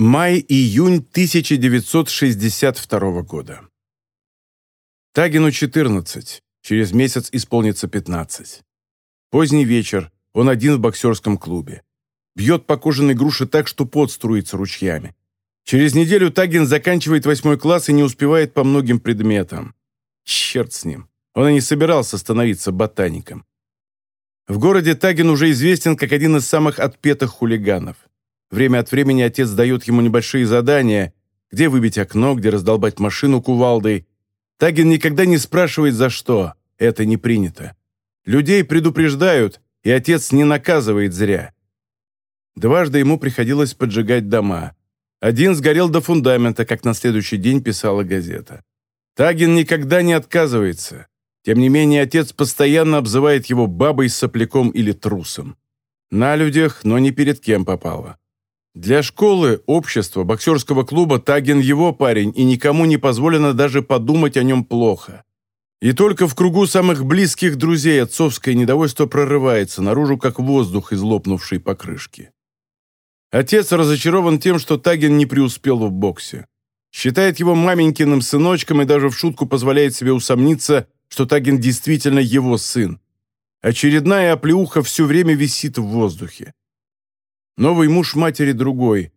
Май-июнь 1962 года. Тагину 14. Через месяц исполнится 15. Поздний вечер. Он один в боксерском клубе. Бьет по кожаной груше так, что пот струится ручьями. Через неделю Тагин заканчивает восьмой класс и не успевает по многим предметам. Черт с ним. Он и не собирался становиться ботаником. В городе Тагин уже известен как один из самых отпетых хулиганов. Время от времени отец дает ему небольшие задания, где выбить окно, где раздолбать машину кувалдой. Тагин никогда не спрашивает, за что. Это не принято. Людей предупреждают, и отец не наказывает зря. Дважды ему приходилось поджигать дома. Один сгорел до фундамента, как на следующий день писала газета. Тагин никогда не отказывается. Тем не менее, отец постоянно обзывает его бабой, сопляком или трусом. На людях, но не перед кем попало. Для школы, общества, боксерского клуба Тагин его парень, и никому не позволено даже подумать о нем плохо. И только в кругу самых близких друзей отцовское недовольство прорывается наружу, как воздух из лопнувшей покрышки. Отец разочарован тем, что Тагин не преуспел в боксе. Считает его маменькиным сыночком и даже в шутку позволяет себе усомниться, что Тагин действительно его сын. Очередная оплеуха все время висит в воздухе. Новый муж матери другой.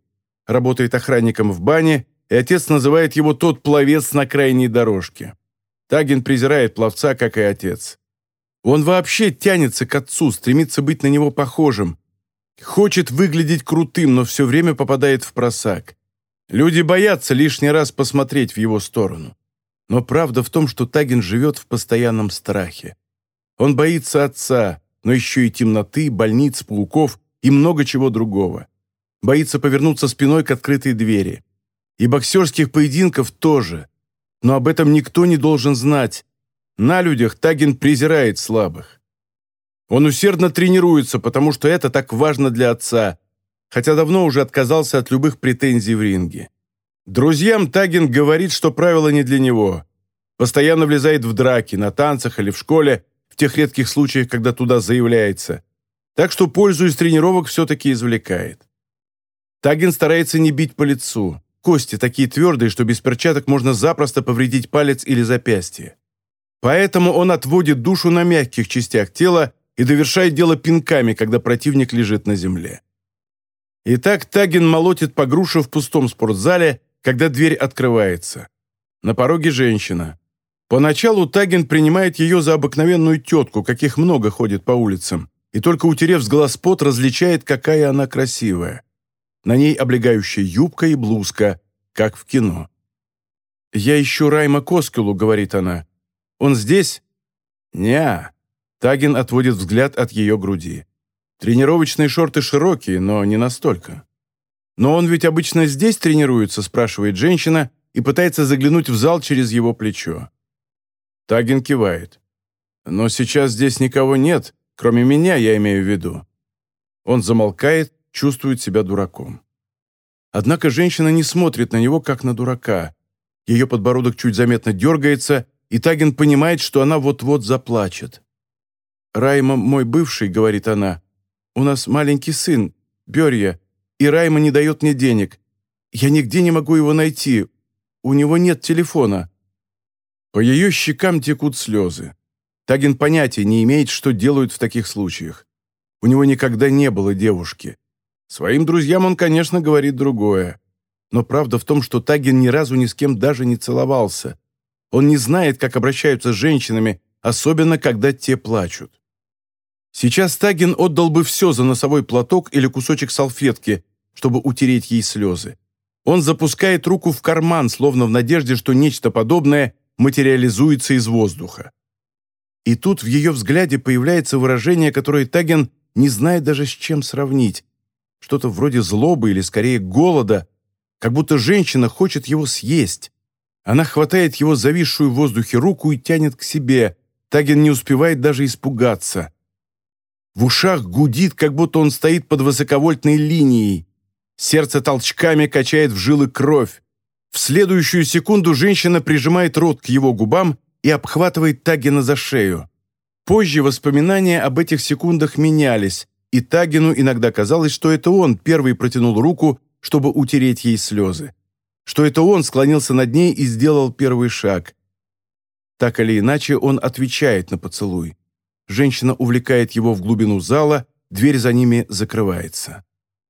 Работает охранником в бане, и отец называет его тот пловец на крайней дорожке. Тагин презирает пловца, как и отец. Он вообще тянется к отцу, стремится быть на него похожим. Хочет выглядеть крутым, но все время попадает в просак. Люди боятся лишний раз посмотреть в его сторону. Но правда в том, что Тагин живет в постоянном страхе. Он боится отца, но еще и темноты, больниц, пауков и много чего другого. Боится повернуться спиной к открытой двери. И боксерских поединков тоже. Но об этом никто не должен знать. На людях Тагин презирает слабых. Он усердно тренируется, потому что это так важно для отца, хотя давно уже отказался от любых претензий в ринге. Друзьям Тагин говорит, что правило не для него. Постоянно влезает в драки, на танцах или в школе, в тех редких случаях, когда туда заявляется так что пользу из тренировок все-таки извлекает. Тагин старается не бить по лицу. Кости такие твердые, что без перчаток можно запросто повредить палец или запястье. Поэтому он отводит душу на мягких частях тела и довершает дело пинками, когда противник лежит на земле. Итак, Тагин молотит по груше в пустом спортзале, когда дверь открывается. На пороге женщина. Поначалу Тагин принимает ее за обыкновенную тетку, каких много ходит по улицам и только утерев с глаз пот, различает, какая она красивая. На ней облегающая юбка и блузка, как в кино. «Я ищу Райма Коскелу», — говорит она. «Он здесь?» «Не-а». Тагин отводит взгляд от ее груди. Тренировочные шорты широкие, но не настолько. «Но он ведь обычно здесь тренируется?» – спрашивает женщина и пытается заглянуть в зал через его плечо. Тагин кивает. «Но сейчас здесь никого нет, Кроме меня, я имею в виду». Он замолкает, чувствует себя дураком. Однако женщина не смотрит на него, как на дурака. Ее подбородок чуть заметно дергается, и Тагин понимает, что она вот-вот заплачет. «Райма мой бывший», — говорит она. «У нас маленький сын, Берья, и Райма не дает мне денег. Я нигде не могу его найти. У него нет телефона». По ее щекам текут слезы. Тагин понятия не имеет, что делают в таких случаях. У него никогда не было девушки. Своим друзьям он, конечно, говорит другое. Но правда в том, что Тагин ни разу ни с кем даже не целовался. Он не знает, как обращаются с женщинами, особенно когда те плачут. Сейчас Тагин отдал бы все за носовой платок или кусочек салфетки, чтобы утереть ей слезы. Он запускает руку в карман, словно в надежде, что нечто подобное материализуется из воздуха. И тут в ее взгляде появляется выражение, которое Таген не знает даже с чем сравнить. Что-то вроде злобы или скорее голода, как будто женщина хочет его съесть. Она хватает его зависшую в воздухе руку и тянет к себе. Таген не успевает даже испугаться. В ушах гудит, как будто он стоит под высоковольтной линией. Сердце толчками качает в жилы кровь. В следующую секунду женщина прижимает рот к его губам и обхватывает Тагина за шею. Позже воспоминания об этих секундах менялись, и Тагину иногда казалось, что это он первый протянул руку чтобы утереть ей слезы. Что это он склонился над ней и сделал первый шаг. Так или иначе, он отвечает на поцелуй. Женщина увлекает его в глубину зала, дверь за ними закрывается.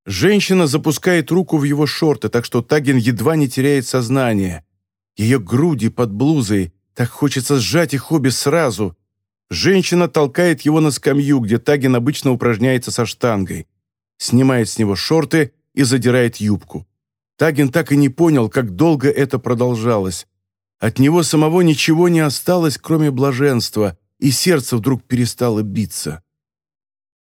Женщина запускает руку в его шорты, так что Тагин едва не теряет сознание. Ее груди под блузой, так хочется сжать их обе сразу. Женщина толкает его на скамью, где Тагин обычно упражняется со штангой. Снимает с него шорты и задирает юбку. Тагин так и не понял, как долго это продолжалось. От него самого ничего не осталось, кроме блаженства, и сердце вдруг перестало биться.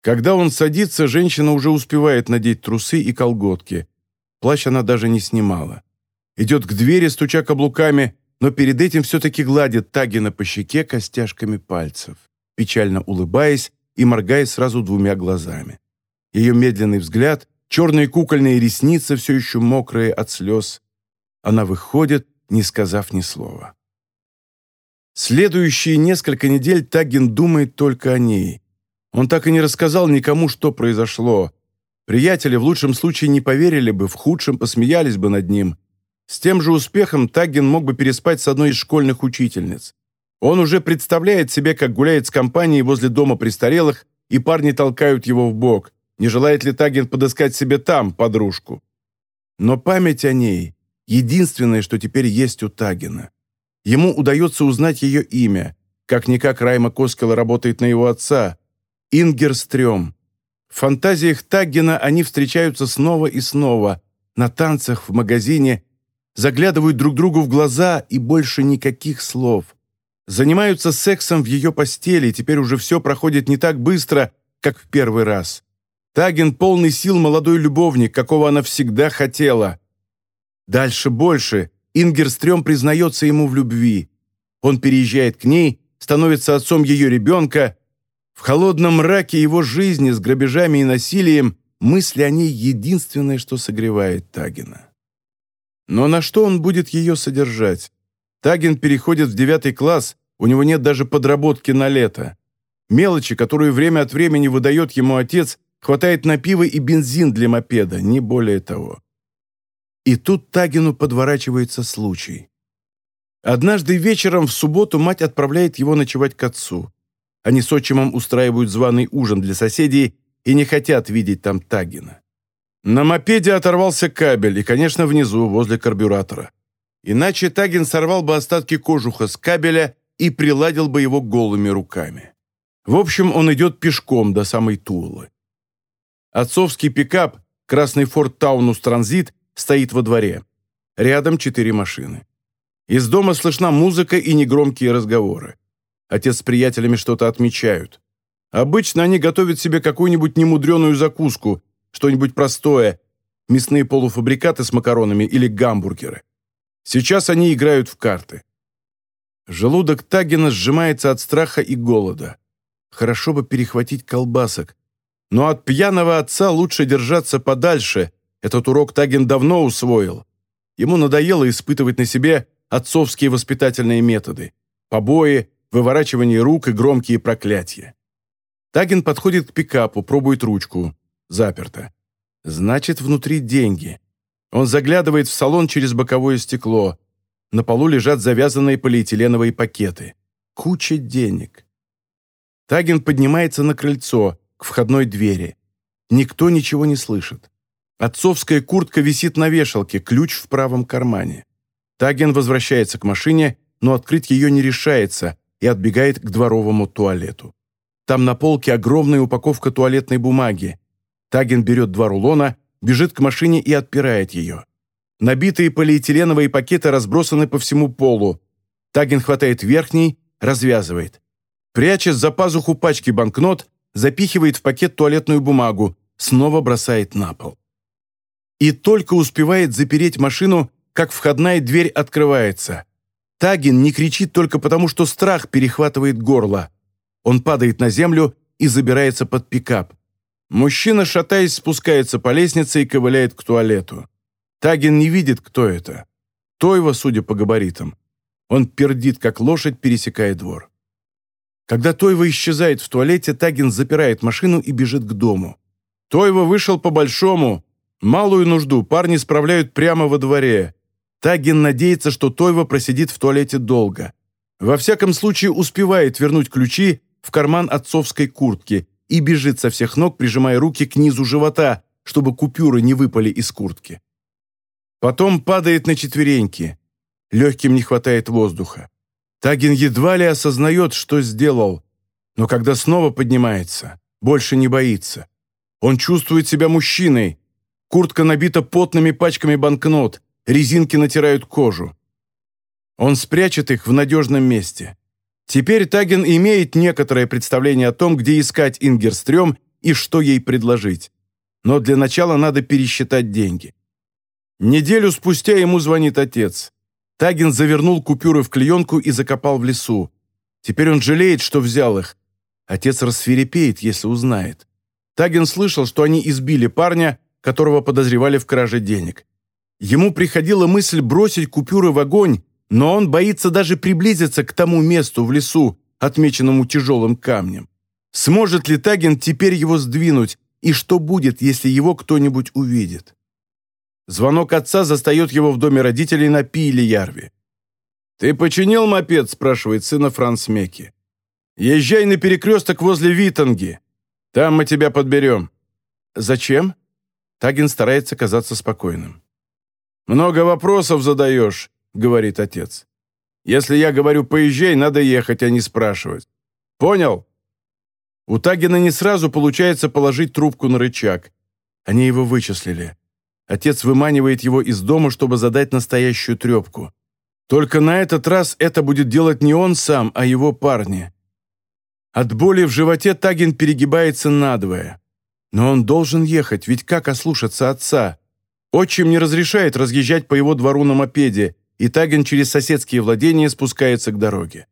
Когда он садится, женщина уже успевает надеть трусы и колготки. Плащ она даже не снимала. Идет к двери, стуча каблуками, но перед этим все-таки гладит Тагина по щеке костяшками пальцев, печально улыбаясь и моргая сразу двумя глазами. Ее медленный взгляд, черные кукольные ресницы, все еще мокрые от слез. Она выходит, не сказав ни слова. Следующие несколько недель Тагин думает только о ней. Он так и не рассказал никому, что произошло. Приятели в лучшем случае не поверили бы, в худшем посмеялись бы над ним. С тем же успехом Таггин мог бы переспать с одной из школьных учительниц. Он уже представляет себе, как гуляет с компанией возле дома престарелых, и парни толкают его в бок. Не желает ли Таггин подыскать себе там подружку? Но память о ней — единственное, что теперь есть у Тагина. Ему удается узнать ее имя. Как-никак Райма Коскела работает на его отца. Ингерстрём. В фантазиях Таггина они встречаются снова и снова. На танцах, в магазине — заглядывают друг другу в глаза и больше никаких слов. Занимаются сексом в ее постели, и теперь уже все проходит не так быстро, как в первый раз. Таген полный сил молодой любовник, какого она всегда хотела. Дальше больше. Ингерстрём признается ему в любви. Он переезжает к ней, становится отцом ее ребенка. В холодном мраке его жизни с грабежами и насилием мысли о ней единственное, что согревает Тагина. Но на что он будет ее содержать? Тагин переходит в девятый класс, у него нет даже подработки на лето. Мелочи, которые время от времени выдает ему отец, хватает на пиво и бензин для мопеда, не более того. И тут Тагину подворачивается случай. Однажды вечером в субботу мать отправляет его ночевать к отцу. Они с отчимом устраивают званый ужин для соседей и не хотят видеть там Тагина. На мопеде оторвался кабель, и, конечно, внизу, возле карбюратора. Иначе Тагин сорвал бы остатки кожуха с кабеля и приладил бы его голыми руками. В общем, он идет пешком до самой Тулы. Отцовский пикап, красный Ford Taunus Транзит, стоит во дворе. Рядом четыре машины. Из дома слышна музыка и негромкие разговоры. Отец с приятелями что-то отмечают. Обычно они готовят себе какую-нибудь немудреную закуску, что-нибудь простое, мясные полуфабрикаты с макаронами или гамбургеры. Сейчас они играют в карты. Желудок Тагина сжимается от страха и голода. Хорошо бы перехватить колбасок. Но от пьяного отца лучше держаться подальше. Этот урок Тагин давно усвоил. Ему надоело испытывать на себе отцовские воспитательные методы. Побои, выворачивание рук и громкие проклятия. Тагин подходит к пикапу, пробует ручку. Заперто. Значит, внутри деньги. Он заглядывает в салон через боковое стекло. На полу лежат завязанные полиэтиленовые пакеты. Куча денег. Тагин поднимается на крыльцо, к входной двери. Никто ничего не слышит. Отцовская куртка висит на вешалке, ключ в правом кармане. Таген возвращается к машине, но открыть ее не решается и отбегает к дворовому туалету. Там на полке огромная упаковка туалетной бумаги. Таген берет два рулона, бежит к машине и отпирает ее. Набитые полиэтиленовые пакеты разбросаны по всему полу. Таген хватает верхний, развязывает. Пряча за пазуху пачки банкнот, запихивает в пакет туалетную бумагу, снова бросает на пол. И только успевает запереть машину, как входная дверь открывается. Тагин не кричит только потому, что страх перехватывает горло. Он падает на землю и забирается под пикап. Мужчина, шатаясь, спускается по лестнице и ковыляет к туалету. Тагин не видит, кто это. Тойва, судя по габаритам. Он пердит, как лошадь, пересекая двор. Когда Тойва исчезает в туалете, Тагин запирает машину и бежит к дому. Тойва вышел по-большому. Малую нужду парни справляют прямо во дворе. Тагин надеется, что Тойва просидит в туалете долго. Во всяком случае успевает вернуть ключи в карман отцовской куртки и бежит со всех ног, прижимая руки к низу живота, чтобы купюры не выпали из куртки. Потом падает на четвереньки. Легким не хватает воздуха. Тагин едва ли осознает, что сделал, но когда снова поднимается, больше не боится. Он чувствует себя мужчиной, Куртка набита потными пачками банкнот, резинки натирают кожу. Он спрячет их в надежном месте. Теперь Таген имеет некоторое представление о том, где искать Ингерстрём и что ей предложить. Но для начала надо пересчитать деньги. Неделю спустя ему звонит отец. Таген завернул купюры в клеенку и закопал в лесу. Теперь он жалеет, что взял их. Отец рассверепеет, если узнает. Таген слышал, что они избили парня, которого подозревали в краже денег. Ему приходила мысль бросить купюры в огонь, но он боится даже приблизиться к тому месту в лесу, отмеченному тяжелым камнем. Сможет ли Таген теперь его сдвинуть, и что будет, если его кто-нибудь увидит? Звонок отца застает его в доме родителей на Пиле-Ярве. «Ты починил мопед?» – спрашивает сына Франц Мекки. «Езжай на перекресток возле Витанги. Там мы тебя подберем». «Зачем?» Тагин старается казаться спокойным. «Много вопросов задаешь», — говорит отец. «Если я говорю «поезжай», надо ехать, а не спрашивать. Понял?» У Тагина не сразу получается положить трубку на рычаг. Они его вычислили. Отец выманивает его из дома, чтобы задать настоящую трепку. Только на этот раз это будет делать не он сам, а его парни. От боли в животе Тагин перегибается надвое. Но он должен ехать, ведь как ослушаться отца? Отчим не разрешает разъезжать по его двору на мопеде, и Таген через соседские владения спускается к дороге.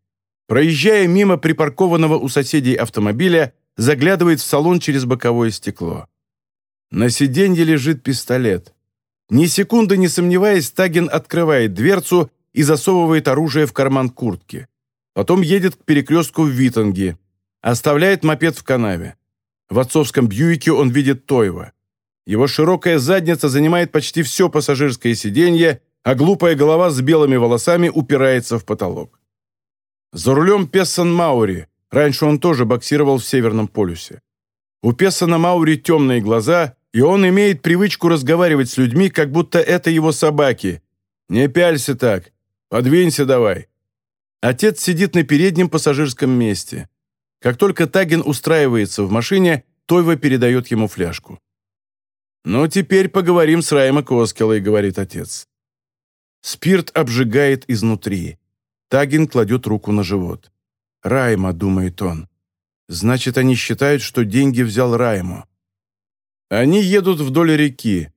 Проезжая мимо припаркованного у соседей автомобиля, заглядывает в салон через боковое стекло. На сиденье лежит пистолет. Ни секунды не сомневаясь, Таген открывает дверцу и засовывает оружие в карман куртки. Потом едет к перекрестку в Витанге. Оставляет мопед в канаве. В отцовском Бьюике он видит Тойва. Его широкая задница занимает почти все пассажирское сиденье, а глупая голова с белыми волосами упирается в потолок. За рулем Пессон Маури. Раньше он тоже боксировал в Северном полюсе. У Пессона Маури темные глаза, и он имеет привычку разговаривать с людьми, как будто это его собаки. «Не пялься так. Подвинься давай». Отец сидит на переднем пассажирском месте. Как только Тагин устраивается в машине, Тойва передает ему фляжку. «Ну, теперь поговорим с Райма Коскелой», — говорит отец. Спирт обжигает изнутри. Тагин кладет руку на живот. «Райма», — думает он. «Значит, они считают, что деньги взял Райму». Они едут вдоль реки.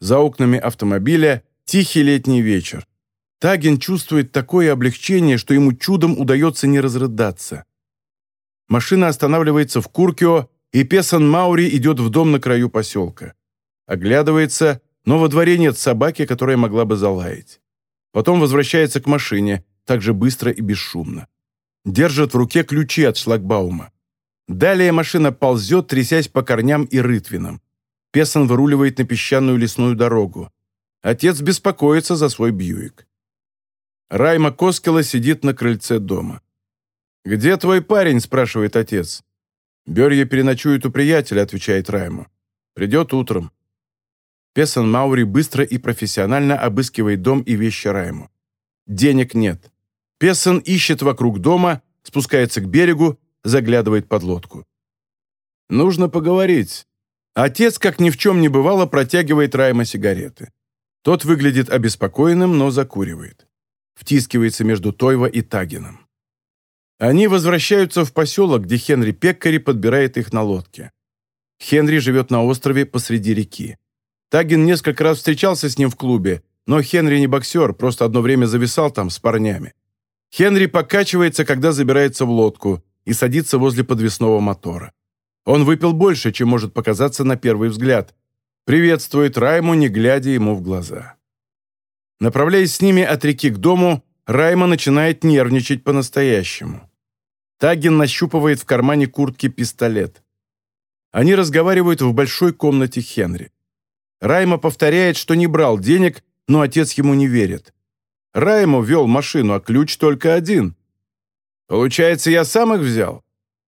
За окнами автомобиля тихий летний вечер. Тагин чувствует такое облегчение, что ему чудом удается не разрыдаться. Машина останавливается в Куркио, и Песан Маури идет в дом на краю поселка. Оглядывается, но во дворе нет собаки, которая могла бы залаять. Потом возвращается к машине, так же быстро и бесшумно. Держит в руке ключи от шлагбаума. Далее машина ползет, трясясь по корням и рытвинам. Песан выруливает на песчаную лесную дорогу. Отец беспокоится за свой Бьюик. Райма Коскела сидит на крыльце дома. «Где твой парень?» – спрашивает отец. «Берья переночует у приятеля», – отвечает Райму. «Придет утром». Песан Маури быстро и профессионально обыскивает дом и вещи Райму. Денег нет. Песан ищет вокруг дома, спускается к берегу, заглядывает под лодку. «Нужно поговорить». Отец, как ни в чем не бывало, протягивает Райма сигареты. Тот выглядит обеспокоенным, но закуривает. Втискивается между Тойва и Тагином. Они возвращаются в поселок, где Хенри Пеккари подбирает их на лодке. Хенри живет на острове посреди реки. Тагин несколько раз встречался с ним в клубе, но Хенри не боксер, просто одно время зависал там с парнями. Хенри покачивается, когда забирается в лодку и садится возле подвесного мотора. Он выпил больше, чем может показаться на первый взгляд. Приветствует Райму, не глядя ему в глаза. Направляясь с ними от реки к дому, Райма начинает нервничать по-настоящему. Тагин нащупывает в кармане куртки пистолет. Они разговаривают в большой комнате Хенри. Райма повторяет, что не брал денег, но отец ему не верит. Раймо вел машину, а ключ только один. Получается, я сам их взял?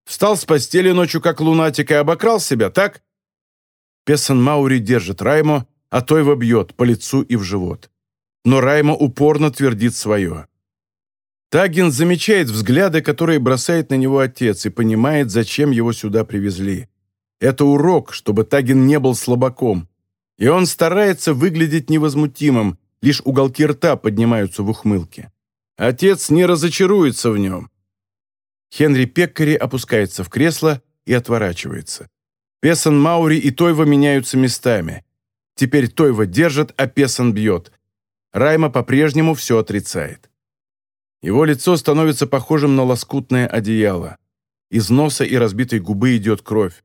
Встал с постели ночью, как лунатик, и обокрал себя, так? Песан Маури держит Раймо, а Тойва бьет по лицу и в живот. Но Раймо упорно твердит свое. Тагин замечает взгляды, которые бросает на него отец, и понимает, зачем его сюда привезли. Это урок, чтобы Тагин не был слабаком. И он старается выглядеть невозмутимым, лишь уголки рта поднимаются в ухмылке. Отец не разочаруется в нем. Хенри Пеккари опускается в кресло и отворачивается. Песан Маури и Тойва меняются местами. Теперь Тойва держит, а Песан бьет. Райма по-прежнему все отрицает. Его лицо становится похожим на лоскутное одеяло. Из носа и разбитой губы идет кровь.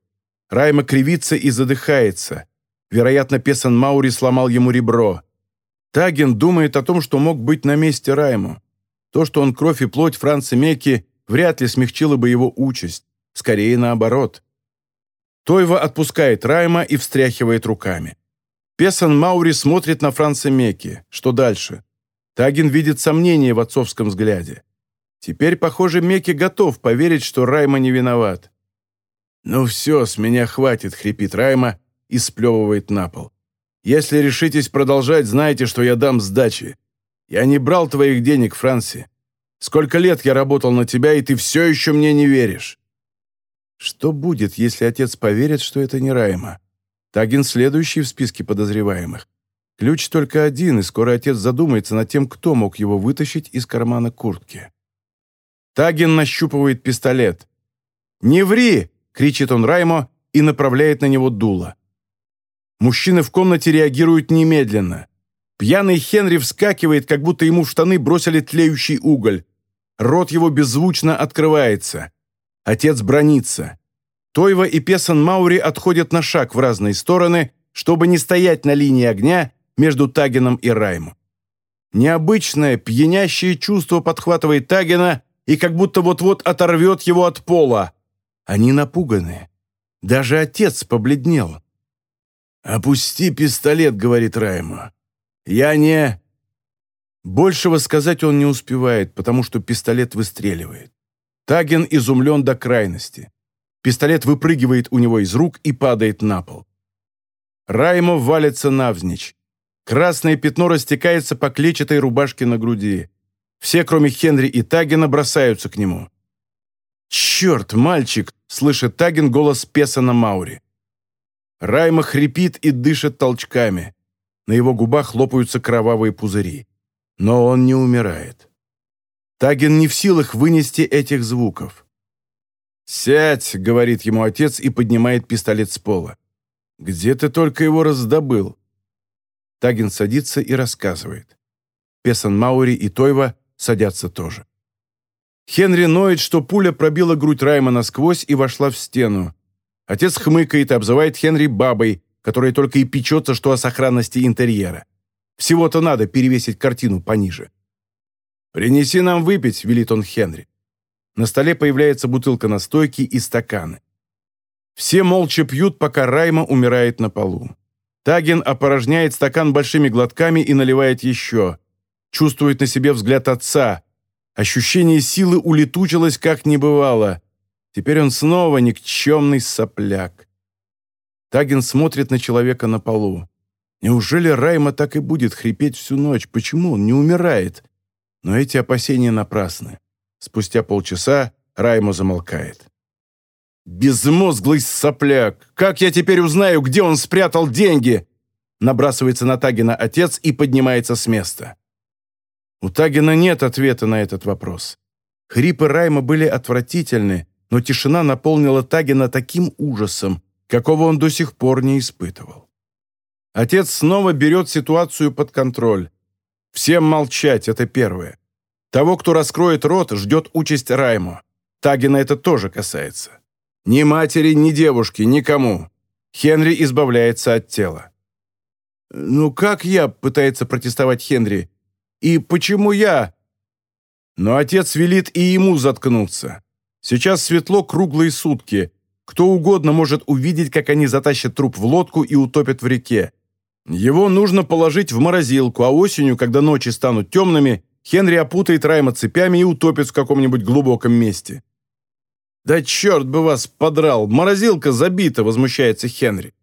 Райма кривится и задыхается. Вероятно, Песан Маури сломал ему ребро. Таген думает о том, что мог быть на месте Райму. То, что он кровь и плоть Франца Мекки, вряд ли смягчило бы его участь. Скорее наоборот. Тойва отпускает Райма и встряхивает руками. Песан Маури смотрит на Франца Мекки. Что дальше? Таген видит сомнение в отцовском взгляде. Теперь, похоже, Мекки готов поверить, что Райма не виноват. «Ну все, с меня хватит», — хрипит Райма и сплевывает на пол. Если решитесь продолжать, знайте, что я дам сдачи. Я не брал твоих денег, Франси. Сколько лет я работал на тебя, и ты все еще мне не веришь». Что будет, если отец поверит, что это не Райма? Тагин следующий в списке подозреваемых. Ключ только один, и скоро отец задумается над тем, кто мог его вытащить из кармана куртки. Тагин нащупывает пистолет. «Не ври!» — кричит он Раймо и направляет на него дуло. Мужчины в комнате реагируют немедленно. Пьяный Хенри вскакивает, как будто ему в штаны бросили тлеющий уголь. Рот его беззвучно открывается. Отец бронится. Тойва и Песан Маури отходят на шаг в разные стороны, чтобы не стоять на линии огня между Тагином и Райму. Необычное, пьянящее чувство подхватывает Тагина и как будто вот-вот оторвет его от пола. Они напуганы. Даже отец побледнел. «Опусти пистолет», — говорит Райма. «Я не...» Большего сказать он не успевает, потому что пистолет выстреливает. Таген изумлен до крайности. Пистолет выпрыгивает у него из рук и падает на пол. Раймо валится навзничь. Красное пятно растекается по клетчатой рубашке на груди. Все, кроме Хенри и Тагена, бросаются к нему. «Черт, мальчик!» — слышит Таген голос Песана Маури. Райма хрипит и дышит толчками. На его губах хлопаются кровавые пузыри. Но он не умирает. Таген не в силах вынести этих звуков. «Сядь», — говорит ему отец и поднимает пистолет с пола. «Где ты только его раздобыл?» Таген садится и рассказывает. Песан Маури и Тойва садятся тоже. Хенри ноет, что пуля пробила грудь Райма насквозь и вошла в стену. Отец хмыкает и обзывает Хенри бабой, которая только и печется, что о сохранности интерьера. Всего-то надо перевесить картину пониже. «Принеси нам выпить», — велит он Хенри. На столе появляется бутылка настойки и стаканы. Все молча пьют, пока Райма умирает на полу. Таген опорожняет стакан большими глотками и наливает еще. Чувствует на себе взгляд отца. Ощущение силы улетучилось, как не бывало. Теперь он снова никчемный сопляк. Таген смотрит на человека на полу. Неужели Райма так и будет хрипеть всю ночь? Почему он не умирает? Но эти опасения напрасны. Спустя полчаса Райма замолкает. «Безмозглый сопляк! Как я теперь узнаю, где он спрятал деньги?» Набрасывается на Тагина отец и поднимается с места. У Тагина нет ответа на этот вопрос. Хрипы Райма были отвратительны, но тишина наполнила Тагина таким ужасом, какого он до сих пор не испытывал. Отец снова берет ситуацию под контроль. Всем молчать, это первое. Того, кто раскроет рот, ждет участь Райму. Тагина это тоже касается. Ни матери, ни девушки, никому. Хенри избавляется от тела. «Ну как я?» – пытается протестовать Хенри. «И почему я?» Но отец велит и ему заткнуться. Сейчас светло круглые сутки. Кто угодно может увидеть, как они затащат труп в лодку и утопят в реке. Его нужно положить в морозилку, а осенью, когда ночи станут темными, Хенри опутает Райма цепями и утопит в каком-нибудь глубоком месте. «Да черт бы вас подрал! Морозилка забита!» — возмущается Хенри.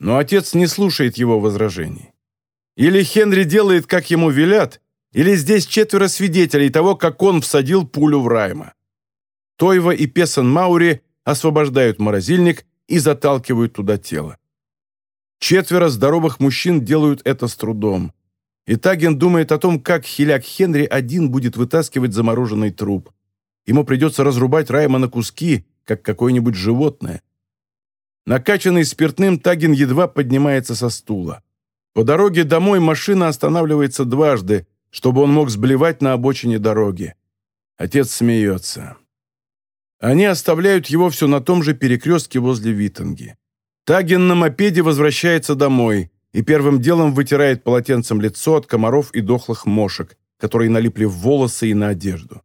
Но отец не слушает его возражений. Или Хенри делает, как ему велят, или здесь четверо свидетелей того, как он всадил пулю в Райма. Тойва и Песан Маури освобождают морозильник и заталкивают туда тело. Четверо здоровых мужчин делают это с трудом. И Таген думает о том, как хиляк Хенри один будет вытаскивать замороженный труп. Ему придется разрубать Райма на куски, как какое-нибудь животное. Накачанный спиртным, Таген едва поднимается со стула. По дороге домой машина останавливается дважды, чтобы он мог сблевать на обочине дороги. Отец смеется. Они оставляют его все на том же перекрестке возле Витанги. Таген на мопеде возвращается домой и первым делом вытирает полотенцем лицо от комаров и дохлых мошек, которые налипли в волосы и на одежду.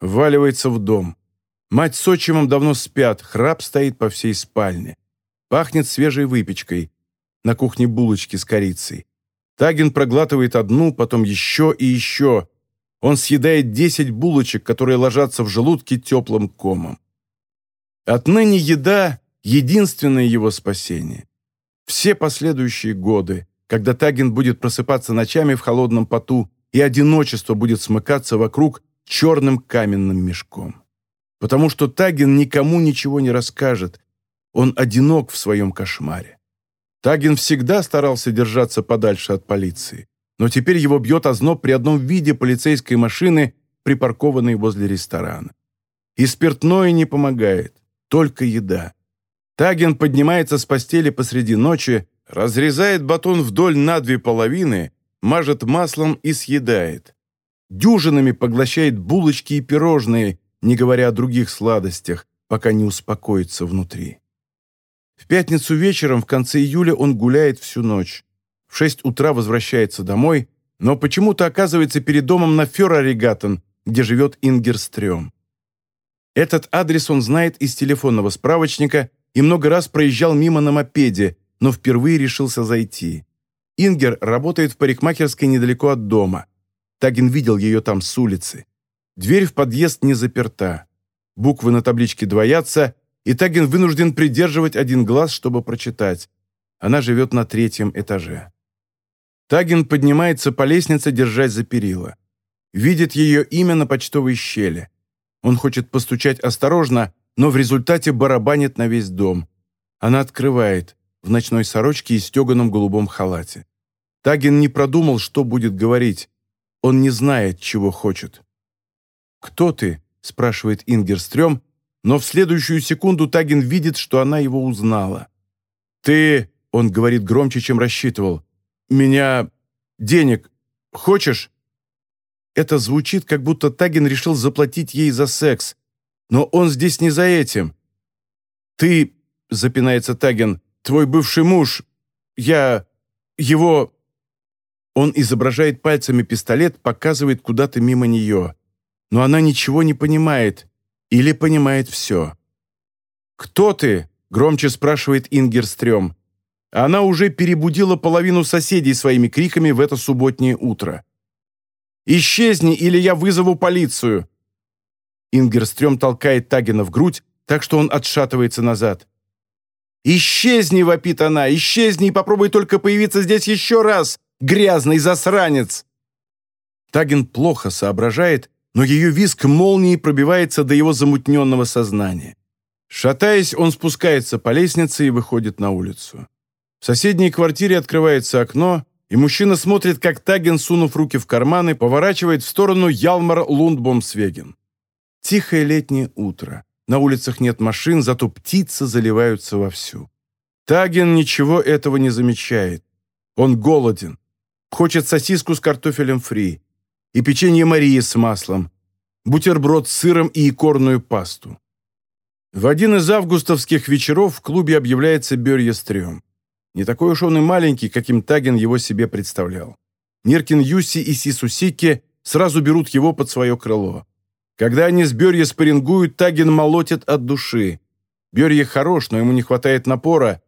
Вваливается в дом. Мать с отчимом давно спят, храп стоит по всей спальне. Пахнет свежей выпечкой. На кухне булочки с корицей. Таген проглатывает одну, потом еще и еще. Он съедает десять булочек, которые ложатся в желудке теплым комом. Отныне еда — единственное его спасение. Все последующие годы, когда Таген будет просыпаться ночами в холодном поту, и одиночество будет смыкаться вокруг черным каменным мешком. Потому что Таген никому ничего не расскажет, он одинок в своем кошмаре. Таген всегда старался держаться подальше от полиции, но теперь его бьет озноб при одном виде полицейской машины, припаркованной возле ресторана. И спиртное не помогает, только еда. Таген поднимается с постели посреди ночи, разрезает батон вдоль на две половины, мажет маслом и съедает. Дюжинами поглощает булочки и пирожные, не говоря о других сладостях, пока не успокоится внутри. В пятницу вечером в конце июля он гуляет всю ночь. В шесть утра возвращается домой, но почему-то оказывается перед домом на Ферраригаттен, где живет Ингерстрём. Этот адрес он знает из телефонного справочника и много раз проезжал мимо на мопеде, но впервые решился зайти. Ингер работает в парикмахерской недалеко от дома. Тагин видел ее там с улицы. Дверь в подъезд не заперта. Буквы на табличке двоятся, и Тагин вынужден придерживать один глаз, чтобы прочитать. Она живет на третьем этаже. Тагин поднимается по лестнице, держась за перила. Видит ее имя на почтовой щели. Он хочет постучать осторожно, но в результате барабанит на весь дом. Она открывает, в ночной сорочке и стеганом голубом халате. Тагин не продумал, что будет говорить. Он не знает, чего хочет. «Кто ты?» – спрашивает Ингерстрём, но в следующую секунду Тагин видит, что она его узнала. «Ты...» — он говорит громче, чем рассчитывал. «Меня... денег... хочешь?» Это звучит, как будто Тагин решил заплатить ей за секс. Но он здесь не за этим. «Ты...» — запинается Тагин. «Твой бывший муж... я... его...» Он изображает пальцами пистолет, показывает куда-то мимо нее. Но она ничего не понимает. Или понимает все. «Кто ты?» — громче спрашивает Ингерстрём. Она уже перебудила половину соседей своими криками в это субботнее утро. «Исчезни, или я вызову полицию!» Ингерстрём толкает Тагина в грудь, так что он отшатывается назад. «Исчезни!» — вопит она. «Исчезни и попробуй только появиться здесь еще раз, грязный засранец!» Тагин плохо соображает но ее виск молнией пробивается до его замутненного сознания. Шатаясь, он спускается по лестнице и выходит на улицу. В соседней квартире открывается окно, и мужчина смотрит, как Таген, сунув руки в карманы, поворачивает в сторону Ялмар Лундбомсвеген. Тихое летнее утро. На улицах нет машин, зато птицы заливаются вовсю. Таген ничего этого не замечает. Он голоден. Хочет сосиску с картофелем фри и печенье Марии с маслом, бутерброд с сыром и икорную пасту. В один из августовских вечеров в клубе объявляется Стрём. Не такой уж он и маленький, каким Таген его себе представлял. Ниркин Юси и Сису Сикки сразу берут его под свое крыло. Когда они с Берья спарингуют, Таген молотит от души. Берья хорош, но ему не хватает напора.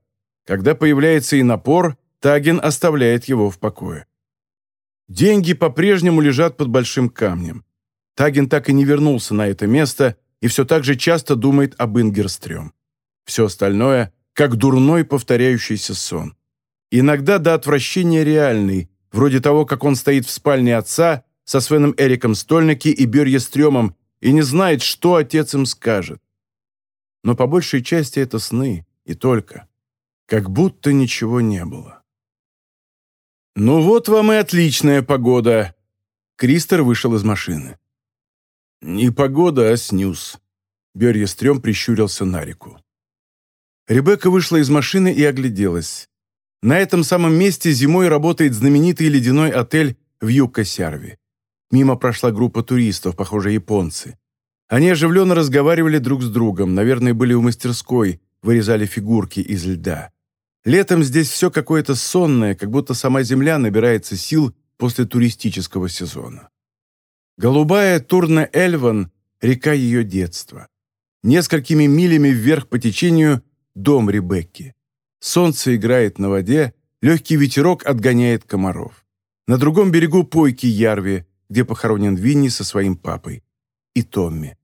Когда появляется и напор, Таген оставляет его в покое. Деньги по-прежнему лежат под большим камнем. Таген так и не вернулся на это место и все так же часто думает об Ингерстрём. Все остальное – как дурной повторяющийся сон. Иногда до отвращения реальный, вроде того, как он стоит в спальне отца со Свеном Эриком Стольники и Берье Стрёмом и не знает, что отец им скажет. Но по большей части это сны, и только. Как будто ничего не было. «Ну вот вам и отличная погода!» Кристер вышел из машины. «Не погода, а снюс». Берья Стрём прищурился на реку. Ребекка вышла из машины и огляделась. На этом самом месте зимой работает знаменитый ледяной отель в Юкко-Сярве. Мимо прошла группа туристов, похоже, японцы. Они оживленно разговаривали друг с другом, наверное, были в мастерской, вырезали фигурки из льда. Летом здесь все какое-то сонное, как будто сама земля набирается сил после туристического сезона. Голубая Турна-Эльван – река ее детства. Несколькими милями вверх по течению – дом Ребекки. Солнце играет на воде, легкий ветерок отгоняет комаров. На другом берегу пойки Ярви, где похоронен Винни со своим папой. И Томми.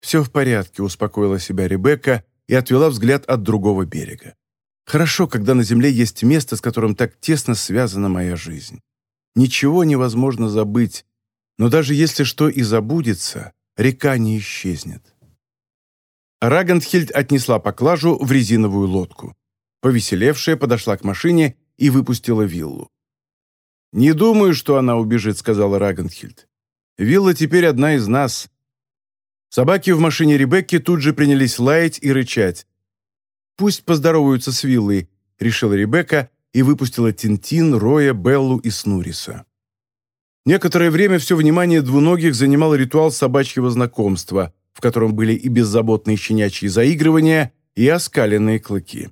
«Все в порядке», – успокоила себя Ребекка и отвела взгляд от другого берега. Хорошо, когда на земле есть место, с которым так тесно связана моя жизнь. Ничего невозможно забыть, но даже если что и забудется, река не исчезнет. Рагандхильд отнесла поклажу в резиновую лодку. Повеселевшая подошла к машине и выпустила виллу. «Не думаю, что она убежит», — сказала Рагандхильд. «Вилла теперь одна из нас». Собаки в машине Ребекки тут же принялись лаять и рычать. Пусть поздороваются с Виллой, решила Ребекка и выпустила Тинтин, Роя, Беллу и Снуриса. Некоторое время все внимание двуногих занимал ритуал собачьего знакомства, в котором были и беззаботные щенячьи заигрывания, и оскаленные клыки.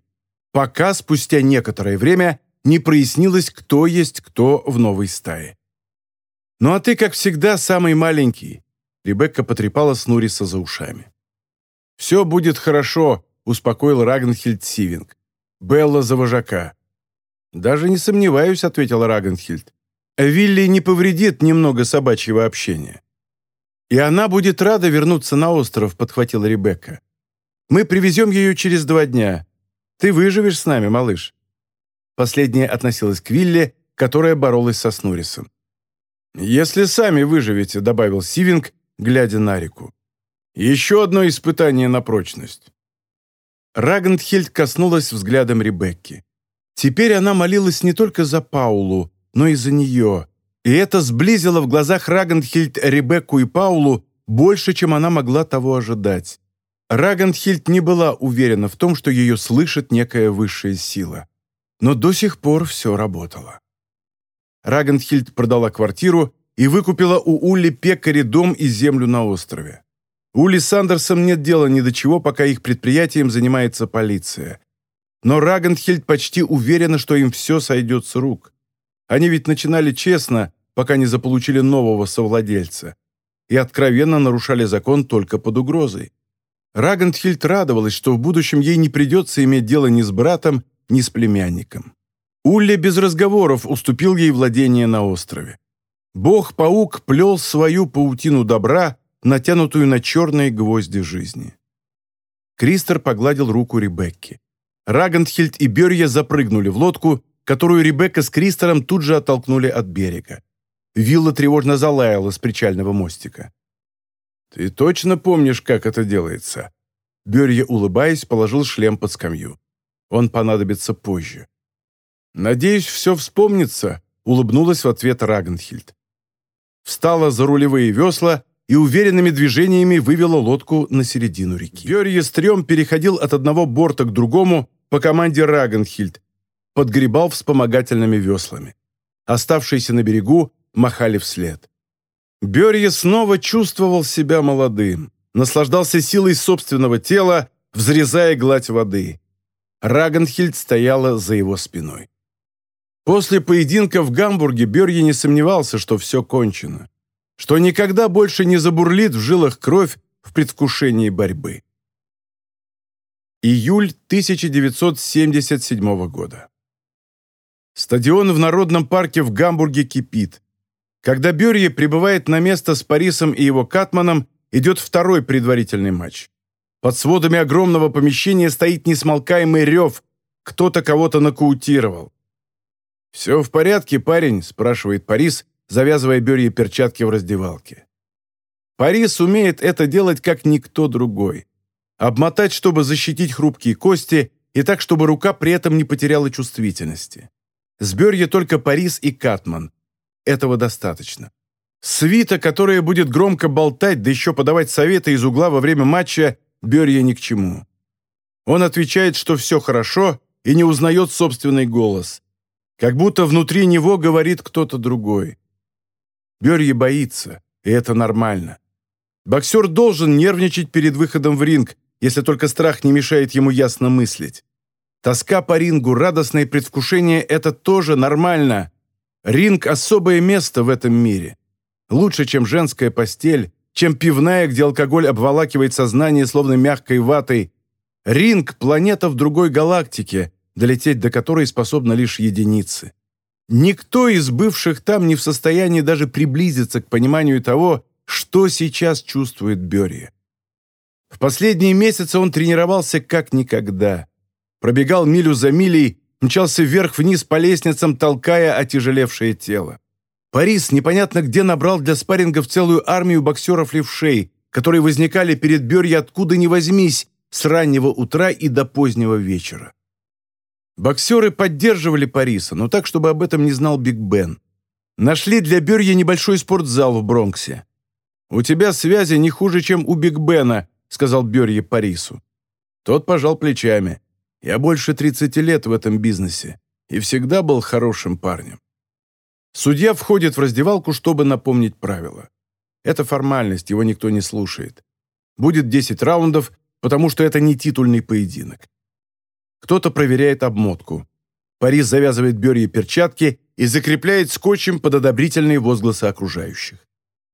Пока спустя некоторое время не прояснилось, кто есть кто в новой стае. «Ну а ты, как всегда, самый маленький», — Ребекка потрепала Снуриса за ушами. «Все будет хорошо», успокоил Рагнхильд Сивинг. «Белла за вожака». «Даже не сомневаюсь», — ответил Рагнхильд. «Вилли не повредит немного собачьего общения». «И она будет рада вернуться на остров», — подхватила Ребекка. «Мы привезем ее через два дня. Ты выживешь с нами, малыш». Последняя относилась к Вилле, которая боролась со Снурисом. «Если сами выживете», — добавил Сивинг, глядя на реку. «Еще одно испытание на прочность». Рагнхельд коснулась взглядом Ребекки. Теперь она молилась не только за Паулу, но и за нее. И это сблизило в глазах Рагнхельд Ребекку и Паулу больше, чем она могла того ожидать. Рагнхельд не была уверена в том, что ее слышит некая высшая сила. Но до сих пор все работало. Рагнхельд продала квартиру и выкупила у Улли Пекари дом и землю на острове. Ули Сандерсом нет дела ни до чего, пока их предприятием занимается полиция. Но Рагенхельд почти уверена, что им все сойдет с рук. Они ведь начинали честно, пока не заполучили нового совладельца. И откровенно нарушали закон только под угрозой. Рагенхельд радовалась, что в будущем ей не придется иметь дело ни с братом, ни с племянником. Улли без разговоров уступил ей владение на острове. Бог-паук плел свою паутину добра, натянутую на черные гвозди жизни. Кристер погладил руку Ребекки. Рагандхильд и Берья запрыгнули в лодку, которую Ребекка с Кристером тут же оттолкнули от берега. Вилла тревожно залаяла с причального мостика. «Ты точно помнишь, как это делается?» Берья, улыбаясь, положил шлем под скамью. «Он понадобится позже». «Надеюсь, все вспомнится», — улыбнулась в ответ Рагенхильд. Встала за рулевые весла и уверенными движениями вывела лодку на середину реки. Георгий Стрём переходил от одного борта к другому по команде Рагенхильд, подгребал вспомогательными веслами. Оставшиеся на берегу махали вслед. Берье снова чувствовал себя молодым, наслаждался силой собственного тела, взрезая гладь воды. Рагенхильд стояла за его спиной. После поединка в Гамбурге Берье не сомневался, что все кончено что никогда больше не забурлит в жилах кровь в предвкушении борьбы. Июль 1977 года. Стадион в Народном парке в Гамбурге кипит. Когда Берье прибывает на место с Парисом и его Катманом, идет второй предварительный матч. Под сводами огромного помещения стоит несмолкаемый рев. Кто-то кого-то нокаутировал. «Все в порядке, парень?» – спрашивает Парис, завязывая Берье перчатки в раздевалке. Парис умеет это делать, как никто другой. Обмотать, чтобы защитить хрупкие кости, и так, чтобы рука при этом не потеряла чувствительности. С Берье только Парис и Катман. Этого достаточно. Свита, которая будет громко болтать, да еще подавать советы из угла во время матча, Берье ни к чему. Он отвечает, что все хорошо, и не узнает собственный голос. Как будто внутри него говорит кто-то другой. Берье боится, и это нормально. Боксер должен нервничать перед выходом в ринг, если только страх не мешает ему ясно мыслить. Тоска по рингу, радостное предвкушение – это тоже нормально. Ринг – особое место в этом мире. Лучше, чем женская постель, чем пивная, где алкоголь обволакивает сознание словно мягкой ватой. Ринг – планета в другой галактике, долететь до которой способны лишь единицы. Никто из бывших там не в состоянии даже приблизиться к пониманию того, что сейчас чувствует Берри. В последние месяцы он тренировался как никогда. Пробегал милю за милей, мчался вверх-вниз по лестницам, толкая отяжелевшее тело. Парис непонятно где набрал для спаррингов целую армию боксеров-левшей, которые возникали перед Берри откуда ни возьмись, с раннего утра и до позднего вечера. Боксеры поддерживали Париса, но так, чтобы об этом не знал Биг Бен. Нашли для Берья небольшой спортзал в Бронксе. «У тебя связи не хуже, чем у Биг Бена», — сказал Берье Парису. Тот пожал плечами. «Я больше 30 лет в этом бизнесе и всегда был хорошим парнем». Судья входит в раздевалку, чтобы напомнить правила. Это формальность, его никто не слушает. Будет 10 раундов, потому что это не титульный поединок. Кто-то проверяет обмотку. Парис завязывает Берье перчатки и закрепляет скотчем под одобрительные возгласы окружающих.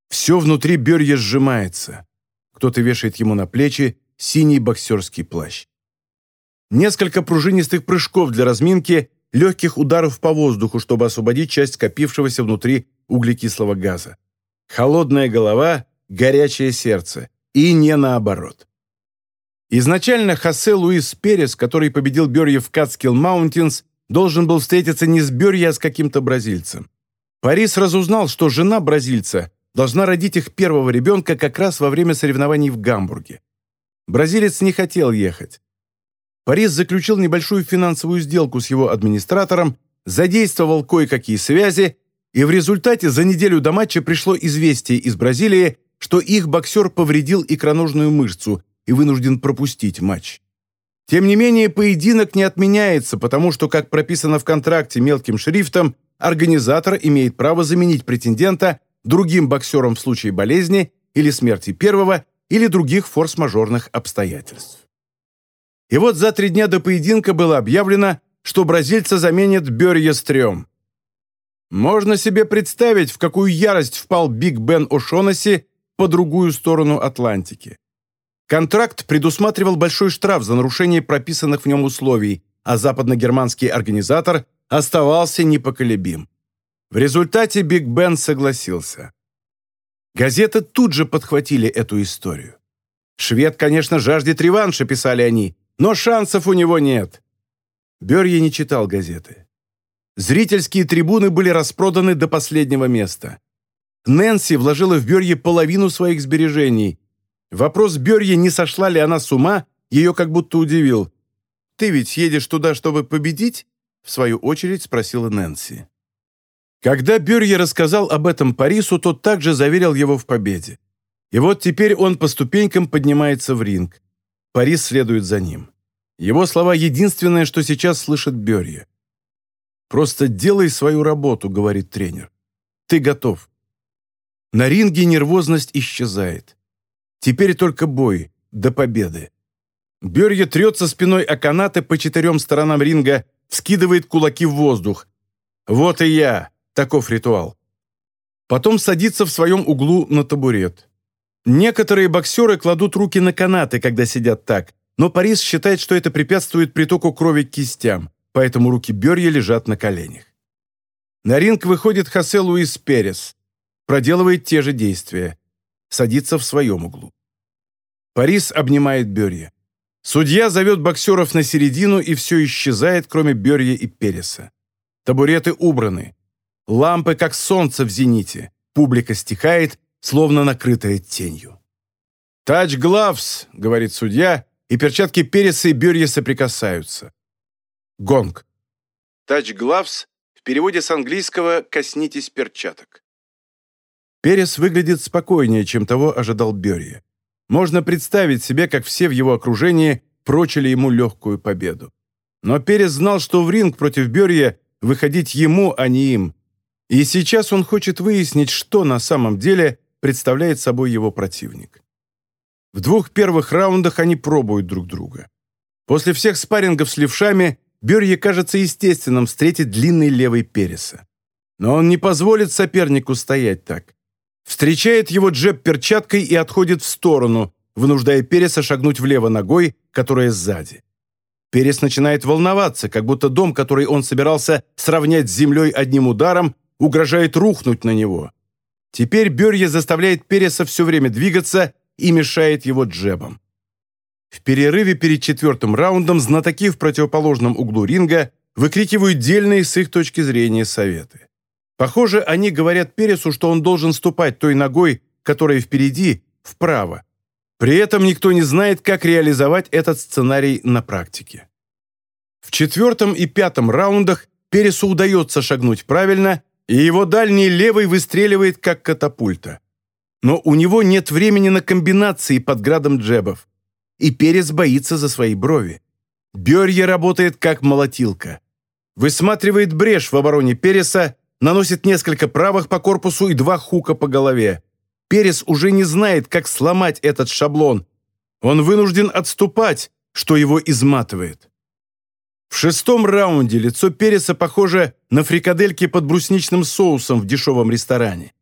Все внутри Берье сжимается. Кто-то вешает ему на плечи синий боксерский плащ. Несколько пружинистых прыжков для разминки, легких ударов по воздуху, чтобы освободить часть скопившегося внутри углекислого газа. Холодная голова, горячее сердце. И не наоборот. Изначально Хосе Луис Перес, который победил Берье в Катскилл Маунтинс, должен был встретиться не с Берье, а с каким-то бразильцем. Парис разузнал, что жена бразильца должна родить их первого ребенка как раз во время соревнований в Гамбурге. Бразилец не хотел ехать. Парис заключил небольшую финансовую сделку с его администратором, задействовал кое-какие связи, и в результате за неделю до матча пришло известие из Бразилии, что их боксер повредил икроножную мышцу и вынужден пропустить матч. Тем не менее, поединок не отменяется, потому что, как прописано в контракте мелким шрифтом, организатор имеет право заменить претендента другим боксером в случае болезни или смерти первого или других форс-мажорных обстоятельств. И вот за три дня до поединка было объявлено, что бразильца заменит Берье Стрём. Можно себе представить, в какую ярость впал Биг Бен О'Шонесси по другую сторону Атлантики. Контракт предусматривал большой штраф за нарушение прописанных в нем условий, а западногерманский организатор оставался непоколебим. В результате Биг Бен согласился. Газеты тут же подхватили эту историю. «Швед, конечно, жаждет реванша», — писали они, «но шансов у него нет». Берье не читал газеты. Зрительские трибуны были распроданы до последнего места. Нэнси вложила в Берье половину своих сбережений, Вопрос Берье, не сошла ли она с ума, ее как будто удивил. «Ты ведь едешь туда, чтобы победить?» В свою очередь спросила Нэнси. Когда Берье рассказал об этом Парису, тот также заверил его в победе. И вот теперь он по ступенькам поднимается в ринг. Парис следует за ним. Его слова единственное, что сейчас слышит Берье. «Просто делай свою работу», — говорит тренер. «Ты готов». На ринге нервозность исчезает. Теперь только бой, до победы. Берье трется спиной о канаты по четырем сторонам ринга, вскидывает кулаки в воздух. «Вот и я!» – таков ритуал. Потом садится в своем углу на табурет. Некоторые боксеры кладут руки на канаты, когда сидят так, но Парис считает, что это препятствует притоку крови к кистям, поэтому руки Берье лежат на коленях. На ринг выходит Хосе Луис Перес. Проделывает те же действия. Садится в своем углу. Парис обнимает Берье. Судья зовет боксеров на середину, и все исчезает, кроме Берье и Переса. Табуреты убраны. Лампы, как солнце в зените. Публика стихает, словно накрытая тенью. «Тач главс», — говорит судья, и перчатки Переса и Берье соприкасаются. Гонг. Тач главс в переводе с английского «коснитесь перчаток». Перес выглядит спокойнее, чем того ожидал Берье. Можно представить себе, как все в его окружении прочили ему легкую победу. Но Перес знал, что в ринг против Берья выходить ему, а не им. И сейчас он хочет выяснить, что на самом деле представляет собой его противник. В двух первых раундах они пробуют друг друга. После всех спаррингов с левшами Берье кажется естественным встретить длинный левый Переса. Но он не позволит сопернику стоять так встречает его джеб перчаткой и отходит в сторону, вынуждая Переса шагнуть влево ногой, которая сзади. Перес начинает волноваться, как будто дом, который он собирался сравнять с землей одним ударом, угрожает рухнуть на него. Теперь Берье заставляет Переса все время двигаться и мешает его джебом. В перерыве перед четвертым раундом знатоки в противоположном углу ринга выкрикивают дельные с их точки зрения советы. Похоже, они говорят Пересу, что он должен ступать той ногой, которая впереди, вправо. При этом никто не знает, как реализовать этот сценарий на практике. В четвертом и пятом раундах Пересу удается шагнуть правильно, и его дальний левый выстреливает как катапульта. Но у него нет времени на комбинации под градом джебов. И Перес боится за свои брови. Берье работает как молотилка. Высматривает брешь в обороне Переса наносит несколько правых по корпусу и два хука по голове. Перес уже не знает, как сломать этот шаблон. Он вынужден отступать, что его изматывает. В шестом раунде лицо Переса похоже на фрикадельки под брусничным соусом в дешевом ресторане.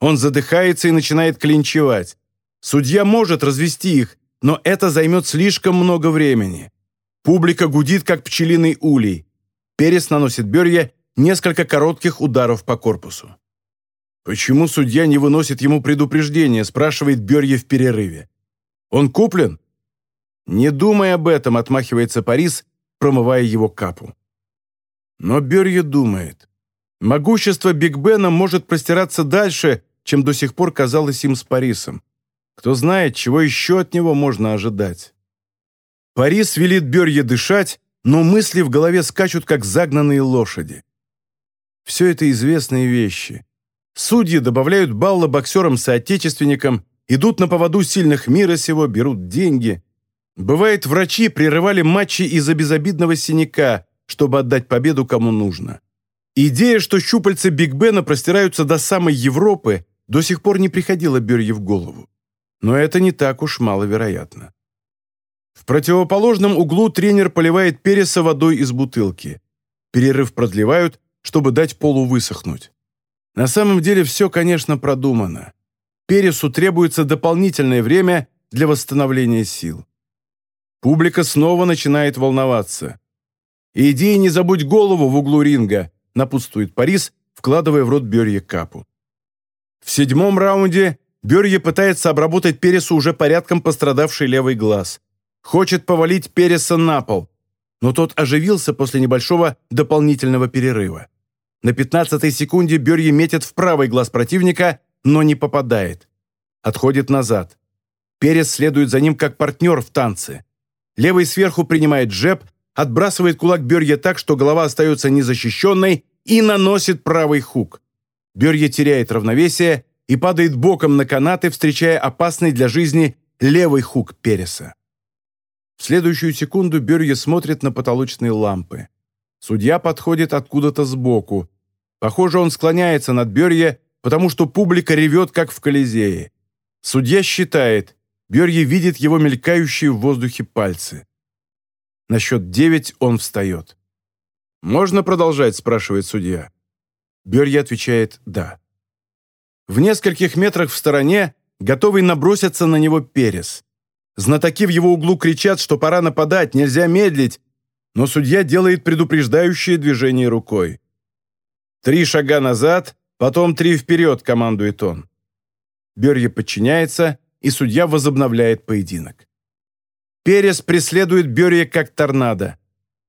Он задыхается и начинает клинчевать. Судья может развести их, но это займет слишком много времени. Публика гудит, как пчелиный улей. Перес наносит Берье несколько коротких ударов по корпусу. «Почему судья не выносит ему предупреждение?» – спрашивает Берье в перерыве. «Он куплен?» «Не думай об этом», – отмахивается Парис, промывая его капу. Но Берье думает. Могущество Биг Бена может простираться дальше, чем до сих пор казалось им с Парисом. Кто знает, чего еще от него можно ожидать. Парис велит Берье дышать, но мысли в голове скачут, как загнанные лошади. Все это известные вещи. Судьи добавляют баллы боксерам-соотечественникам, идут на поводу сильных мира сего, берут деньги. Бывает, врачи прерывали матчи из-за безобидного синяка, чтобы отдать победу кому нужно. Идея, что щупальца Биг Бена простираются до самой Европы, до сих пор не приходила Берье в голову. Но это не так уж маловероятно. В противоположном углу тренер поливает Переса водой из бутылки. Перерыв продлевают, чтобы дать полу высохнуть. На самом деле все, конечно, продумано. Пересу требуется дополнительное время для восстановления сил. Публика снова начинает волноваться. «Иди и не забудь голову в углу ринга», напутствует Парис, вкладывая в рот Берье капу. В седьмом раунде Берье пытается обработать Пересу уже порядком пострадавший левый глаз. Хочет повалить Переса на пол, но тот оживился после небольшого дополнительного перерыва. На 15-й секунде Берье метит в правый глаз противника, но не попадает. Отходит назад. Перес следует за ним как партнер в танце. Левый сверху принимает джеб, отбрасывает кулак Берье так, что голова остается незащищенной и наносит правый хук. Берье теряет равновесие и падает боком на канаты, встречая опасный для жизни левый хук Переса. В следующую секунду Берье смотрит на потолочные лампы. Судья подходит откуда-то сбоку. Похоже, он склоняется над Берье, потому что публика ревет, как в Колизее. Судья считает, Берье видит его мелькающие в воздухе пальцы. На счет девять он встает. «Можно продолжать?» – спрашивает судья. Берье отвечает «да». В нескольких метрах в стороне, готовый наброситься на него Перес. Знатоки в его углу кричат, что пора нападать, нельзя медлить, но судья делает предупреждающее движение рукой. «Три шага назад, потом три вперед», — командует он. Берье подчиняется, и судья возобновляет поединок. Перес преследует Берье как торнадо.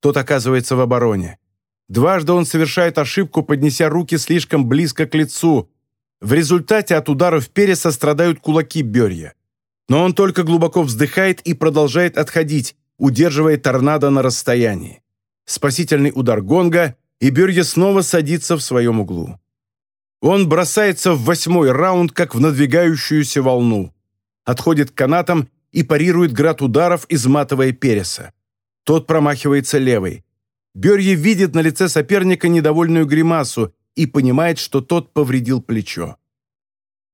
Тот оказывается в обороне. Дважды он совершает ошибку, поднеся руки слишком близко к лицу. В результате от ударов Переса страдают кулаки Берья. Но он только глубоко вздыхает и продолжает отходить, удерживая торнадо на расстоянии. Спасительный удар гонга, и Берье снова садится в своем углу. Он бросается в восьмой раунд, как в надвигающуюся волну. Отходит к канатам и парирует град ударов, изматывая Переса. Тот промахивается левой. Берье видит на лице соперника недовольную гримасу и понимает, что тот повредил плечо.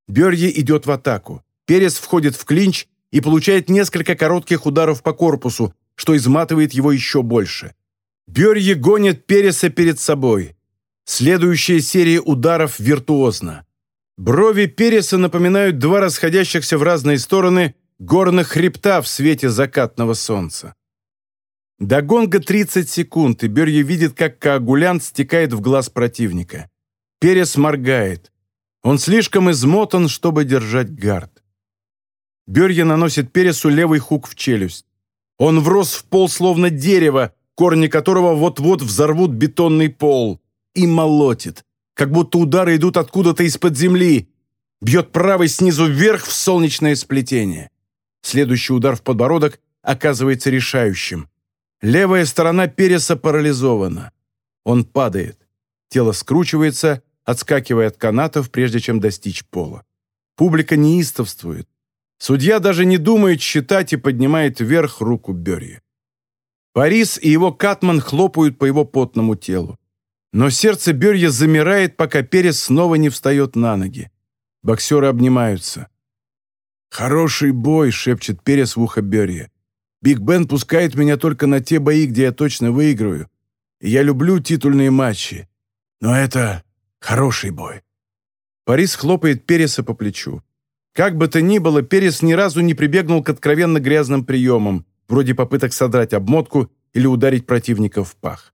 Берье идет в атаку. Перес входит в клинч и получает несколько коротких ударов по корпусу, что изматывает его еще больше. Берье гонит Переса перед собой. Следующая серия ударов виртуозна. Брови Переса напоминают два расходящихся в разные стороны горных хребта в свете закатного солнца. До гонга 30 секунд, и Берье видит, как коагулянт стекает в глаз противника. Перес моргает. Он слишком измотан, чтобы держать гард. Берье наносит Пересу левый хук в челюсть. Он врос в пол, словно дерево, корни которого вот-вот взорвут бетонный пол. И молотит, как будто удары идут откуда-то из-под земли. Бьет правой снизу вверх в солнечное сплетение. Следующий удар в подбородок оказывается решающим. Левая сторона Переса парализована. Он падает. Тело скручивается, отскакивая от канатов, прежде чем достичь пола. Публика неистовствует. Судья даже не думает считать и поднимает вверх руку Берри. Парис и его катман хлопают по его потному телу. Но сердце Берья замирает, пока Перес снова не встает на ноги. Боксеры обнимаются. «Хороший бой», — шепчет Перес в ухо Берья. Биг Бен пускает меня только на те бои, где я точно выиграю. И я люблю титульные матчи. Но это хороший бой». Парис хлопает Переса по плечу. Как бы то ни было, Перес ни разу не прибегнул к откровенно грязным приемам, вроде попыток содрать обмотку или ударить противника в пах.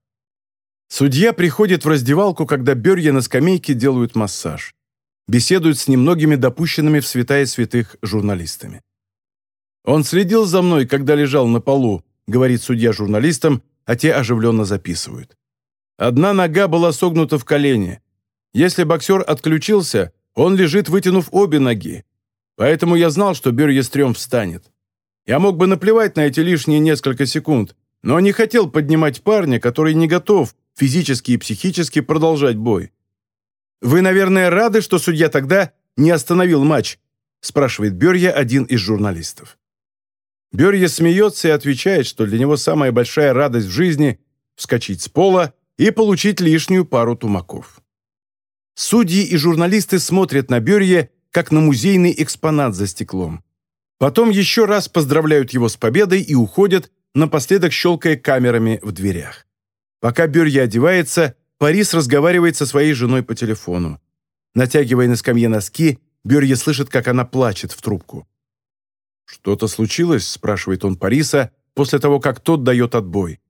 Судья приходит в раздевалку, когда Берья на скамейке делают массаж. Беседуют с немногими допущенными в святая святых журналистами. «Он следил за мной, когда лежал на полу», говорит судья журналистам, а те оживленно записывают. Одна нога была согнута в колене. Если боксер отключился, он лежит, вытянув обе ноги. Поэтому я знал, что Бюрьестрём встанет. Я мог бы наплевать на эти лишние несколько секунд, но не хотел поднимать парня, который не готов физически и психически продолжать бой. «Вы, наверное, рады, что судья тогда не остановил матч?» спрашивает Берья, один из журналистов. Берье смеется и отвечает, что для него самая большая радость в жизни – вскочить с пола и получить лишнюю пару тумаков. Судьи и журналисты смотрят на Берье, как на музейный экспонат за стеклом. Потом еще раз поздравляют его с победой и уходят, напоследок щелкая камерами в дверях. Пока Берье одевается, Парис разговаривает со своей женой по телефону. Натягивая на скамье носки, Берье слышит, как она плачет в трубку. «Что-то случилось?» – спрашивает он Париса после того, как тот дает отбой.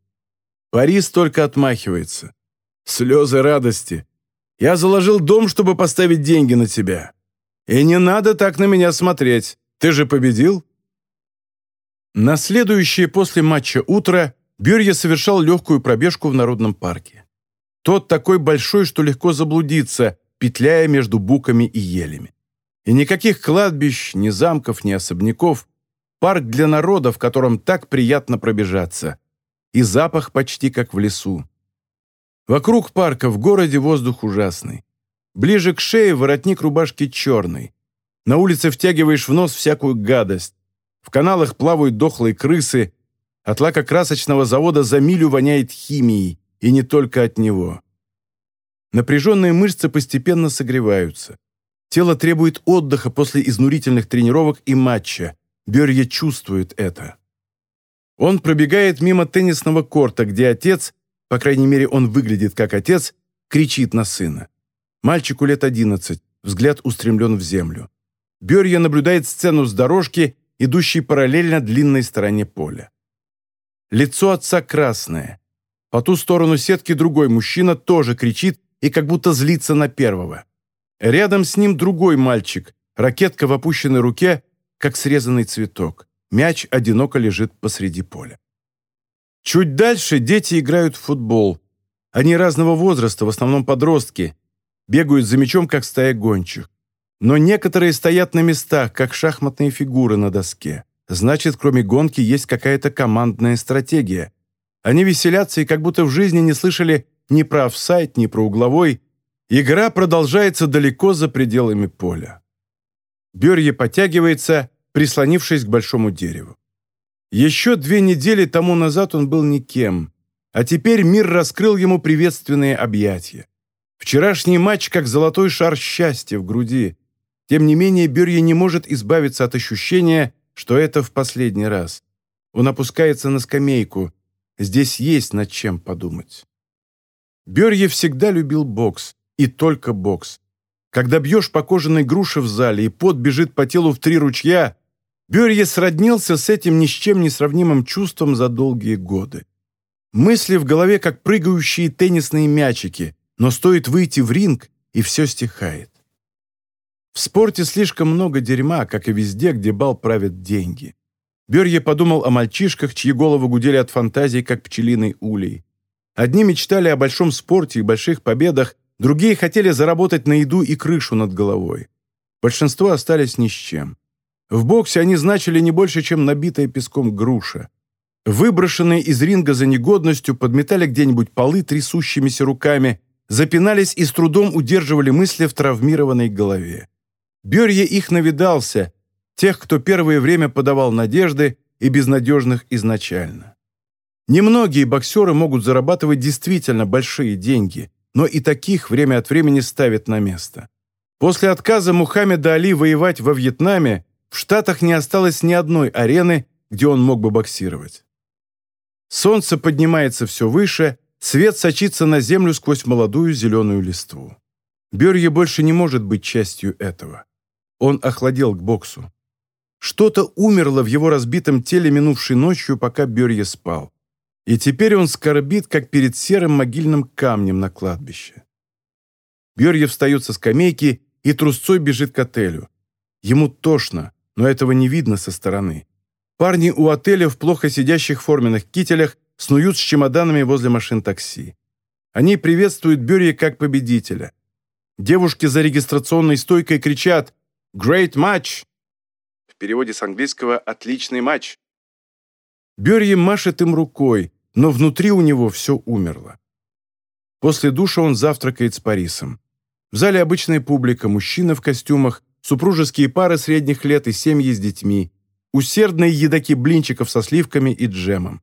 Парис только отмахивается. Слезы радости. «Я заложил дом, чтобы поставить деньги на тебя. И не надо так на меня смотреть. Ты же победил?» На следующее после матча утро Бюрье совершал легкую пробежку в Народном парке. Тот такой большой, что легко заблудиться, петляя между буками и елями. И никаких кладбищ, ни замков, ни особняков. Парк для народа, в котором так приятно пробежаться. И запах почти как в лесу. Вокруг парка в городе воздух ужасный. Ближе к шее воротник рубашки черный. На улице втягиваешь в нос всякую гадость. В каналах плавают дохлые крысы. От лакокрасочного завода за милю воняет химией, и не только от него. Напряженные мышцы постепенно согреваются. Тело требует отдыха после изнурительных тренировок и матча. Берье чувствует это. Он пробегает мимо теннисного корта, где отец, по крайней мере он выглядит как отец, кричит на сына. Мальчику лет одиннадцать, взгляд устремлен в землю. Берье наблюдает сцену с дорожки, идущей параллельно длинной стороне поля. Лицо отца красное. По ту сторону сетки другой мужчина тоже кричит и как будто злится на первого. Рядом с ним другой мальчик, ракетка в опущенной руке, как срезанный цветок. Мяч одиноко лежит посреди поля. Чуть дальше дети играют в футбол. Они разного возраста, в основном подростки. Бегают за мячом, как стая гончих. Но некоторые стоят на местах, как шахматные фигуры на доске. Значит, кроме гонки есть какая-то командная стратегия. Они веселятся и как будто в жизни не слышали ни про офсайт, ни про угловой. Игра продолжается далеко за пределами поля. Берье подтягивается, прислонившись к большому дереву. Еще две недели тому назад он был никем, а теперь мир раскрыл ему приветственные объятия. Вчерашний матч как золотой шар счастья в груди. Тем не менее, Берье не может избавиться от ощущения, что это в последний раз. Он опускается на скамейку. Здесь есть над чем подумать. Берье всегда любил бокс, и только бокс. Когда бьешь по кожаной груше в зале, и пот бежит по телу в три ручья, Берье сроднился с этим ни с чем не сравнимым чувством за долгие годы. Мысли в голове, как прыгающие теннисные мячики, но стоит выйти в ринг, и все стихает. В спорте слишком много дерьма, как и везде, где бал правят деньги. Берье подумал о мальчишках, чьи головы гудели от фантазий, как пчелиный улей. Одни мечтали о большом спорте и больших победах, другие хотели заработать на еду и крышу над головой. Большинство остались ни с чем. В боксе они значили не больше, чем набитая песком груша. Выброшенные из ринга за негодностью подметали где-нибудь полы трясущимися руками, запинались и с трудом удерживали мысли в травмированной голове. Берье их навидался, тех, кто первое время подавал надежды и безнадежных изначально. Немногие боксеры могут зарабатывать действительно большие деньги, но и таких время от времени ставят на место. После отказа Мухаммеда Али воевать во Вьетнаме в Штатах не осталось ни одной арены, где он мог бы боксировать. Солнце поднимается все выше, свет сочится на землю сквозь молодую зеленую листву. Берье больше не может быть частью этого. Он охладел к боксу. Что-то умерло в его разбитом теле минувшей ночью, пока Берье спал и теперь он скорбит, как перед серым могильным камнем на кладбище. Берье встает со скамейки и трусцой бежит к отелю. Ему тошно, но этого не видно со стороны. Парни у отеля в плохо сидящих форменных кителях снуют с чемоданами возле машин такси. Они приветствуют Берье как победителя. Девушки за регистрационной стойкой кричат «Great match!» В переводе с английского «Отличный матч!» Берье машет им рукой, но внутри у него все умерло. После душа он завтракает с Парисом. В зале обычная публика, мужчины в костюмах, супружеские пары средних лет и семьи с детьми, усердные едоки блинчиков со сливками и джемом.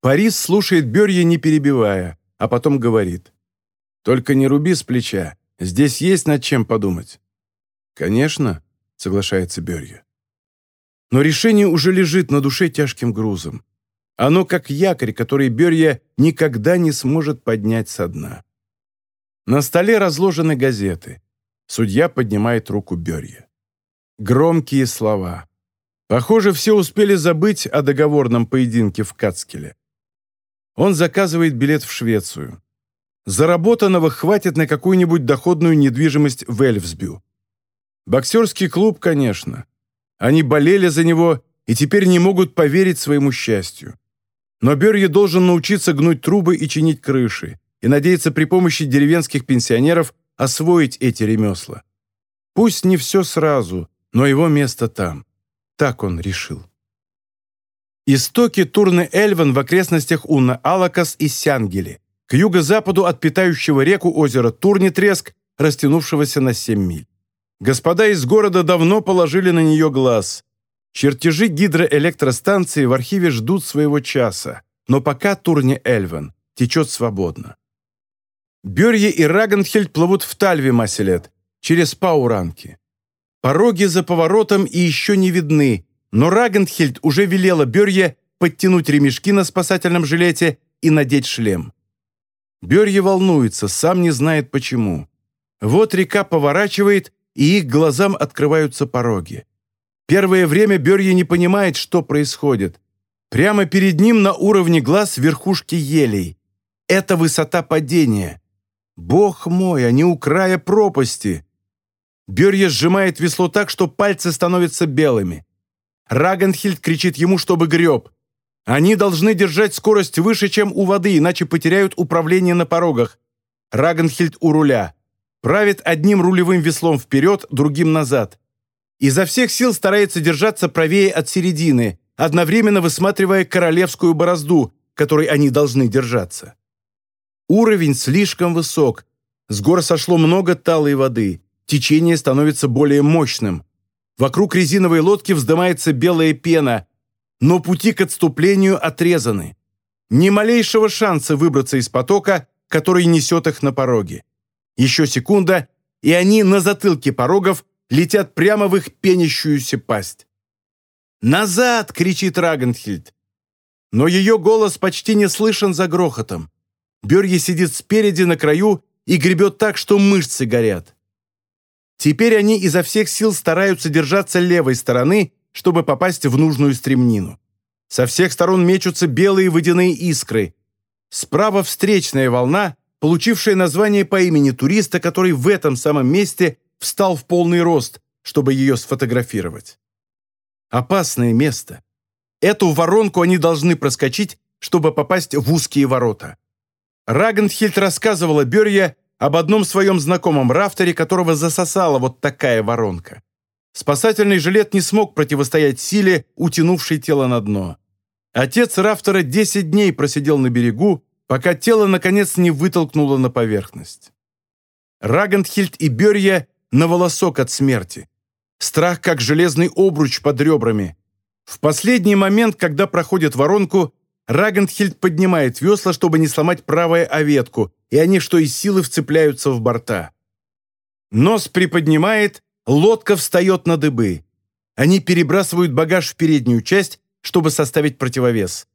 Парис слушает Берье, не перебивая, а потом говорит. «Только не руби с плеча, здесь есть над чем подумать». «Конечно», — соглашается Берье. Но решение уже лежит на душе тяжким грузом. Оно как якорь, который Берья никогда не сможет поднять со дна. На столе разложены газеты. Судья поднимает руку Берья. Громкие слова. Похоже, все успели забыть о договорном поединке в Кацкеле. Он заказывает билет в Швецию. Заработанного хватит на какую-нибудь доходную недвижимость в Эльфсбю. Боксерский клуб, конечно. Они болели за него и теперь не могут поверить своему счастью. Но Берье должен научиться гнуть трубы и чинить крыши, и надеяться при помощи деревенских пенсионеров освоить эти ремесла. Пусть не все сразу, но его место там. Так он решил. Истоки Турны-Эльвен в окрестностях Унна-Алакас и Сянгели, к юго-западу от питающего реку озера Турни-Треск, растянувшегося на 7 миль. Господа из города давно положили на нее глаз. Чертежи гидроэлектростанции в архиве ждут своего часа, но пока Турне Эльвен течет свободно. Берье и Рагенхельд плывут в Тальве Маселет, через Пауранки. Пороги за поворотом и еще не видны, но Рагенхельд уже велела Берье подтянуть ремешки на спасательном жилете и надеть шлем. Берье волнуется, сам не знает почему. Вот река поворачивает, и их глазам открываются пороги. Первое время Берье не понимает, что происходит. Прямо перед ним на уровне глаз верхушки елей. Это высота падения. Бог мой, они у края пропасти. Берья сжимает весло так, что пальцы становятся белыми. Рагенхильд кричит ему, чтобы греб. Они должны держать скорость выше, чем у воды, иначе потеряют управление на порогах. Рагенхильд у руля. Правит одним рулевым веслом вперед, другим назад. Изо всех сил старается держаться правее от середины, одновременно высматривая королевскую борозду, которой они должны держаться. Уровень слишком высок. С гор сошло много талой воды. Течение становится более мощным. Вокруг резиновой лодки вздымается белая пена, но пути к отступлению отрезаны. Ни малейшего шанса выбраться из потока, который несет их на пороге. Еще секунда, и они на затылке порогов летят прямо в их пенящуюся пасть. «Назад!» — кричит Рагенхильд. Но ее голос почти не слышен за грохотом. Берги сидит спереди на краю и гребет так, что мышцы горят. Теперь они изо всех сил стараются держаться левой стороны, чтобы попасть в нужную стремнину. Со всех сторон мечутся белые водяные искры. Справа встречная волна, получившая название по имени туриста, который в этом самом месте встал в полный рост, чтобы ее сфотографировать. Опасное место. Эту воронку они должны проскочить, чтобы попасть в узкие ворота. Рагенхильд рассказывала Берья об одном своем знакомом рафтере, которого засосала вот такая воронка. Спасательный жилет не смог противостоять силе, утянувшей тело на дно. Отец рафтера 10 дней просидел на берегу, пока тело, наконец, не вытолкнуло на поверхность. Рагентхильд и Берья на волосок от смерти. Страх, как железный обруч под ребрами. В последний момент, когда проходит воронку, Рагентхильд поднимает весла, чтобы не сломать правое оветку, и они что из силы вцепляются в борта. Нос приподнимает, лодка встает на дыбы. Они перебрасывают багаж в переднюю часть, чтобы составить противовес.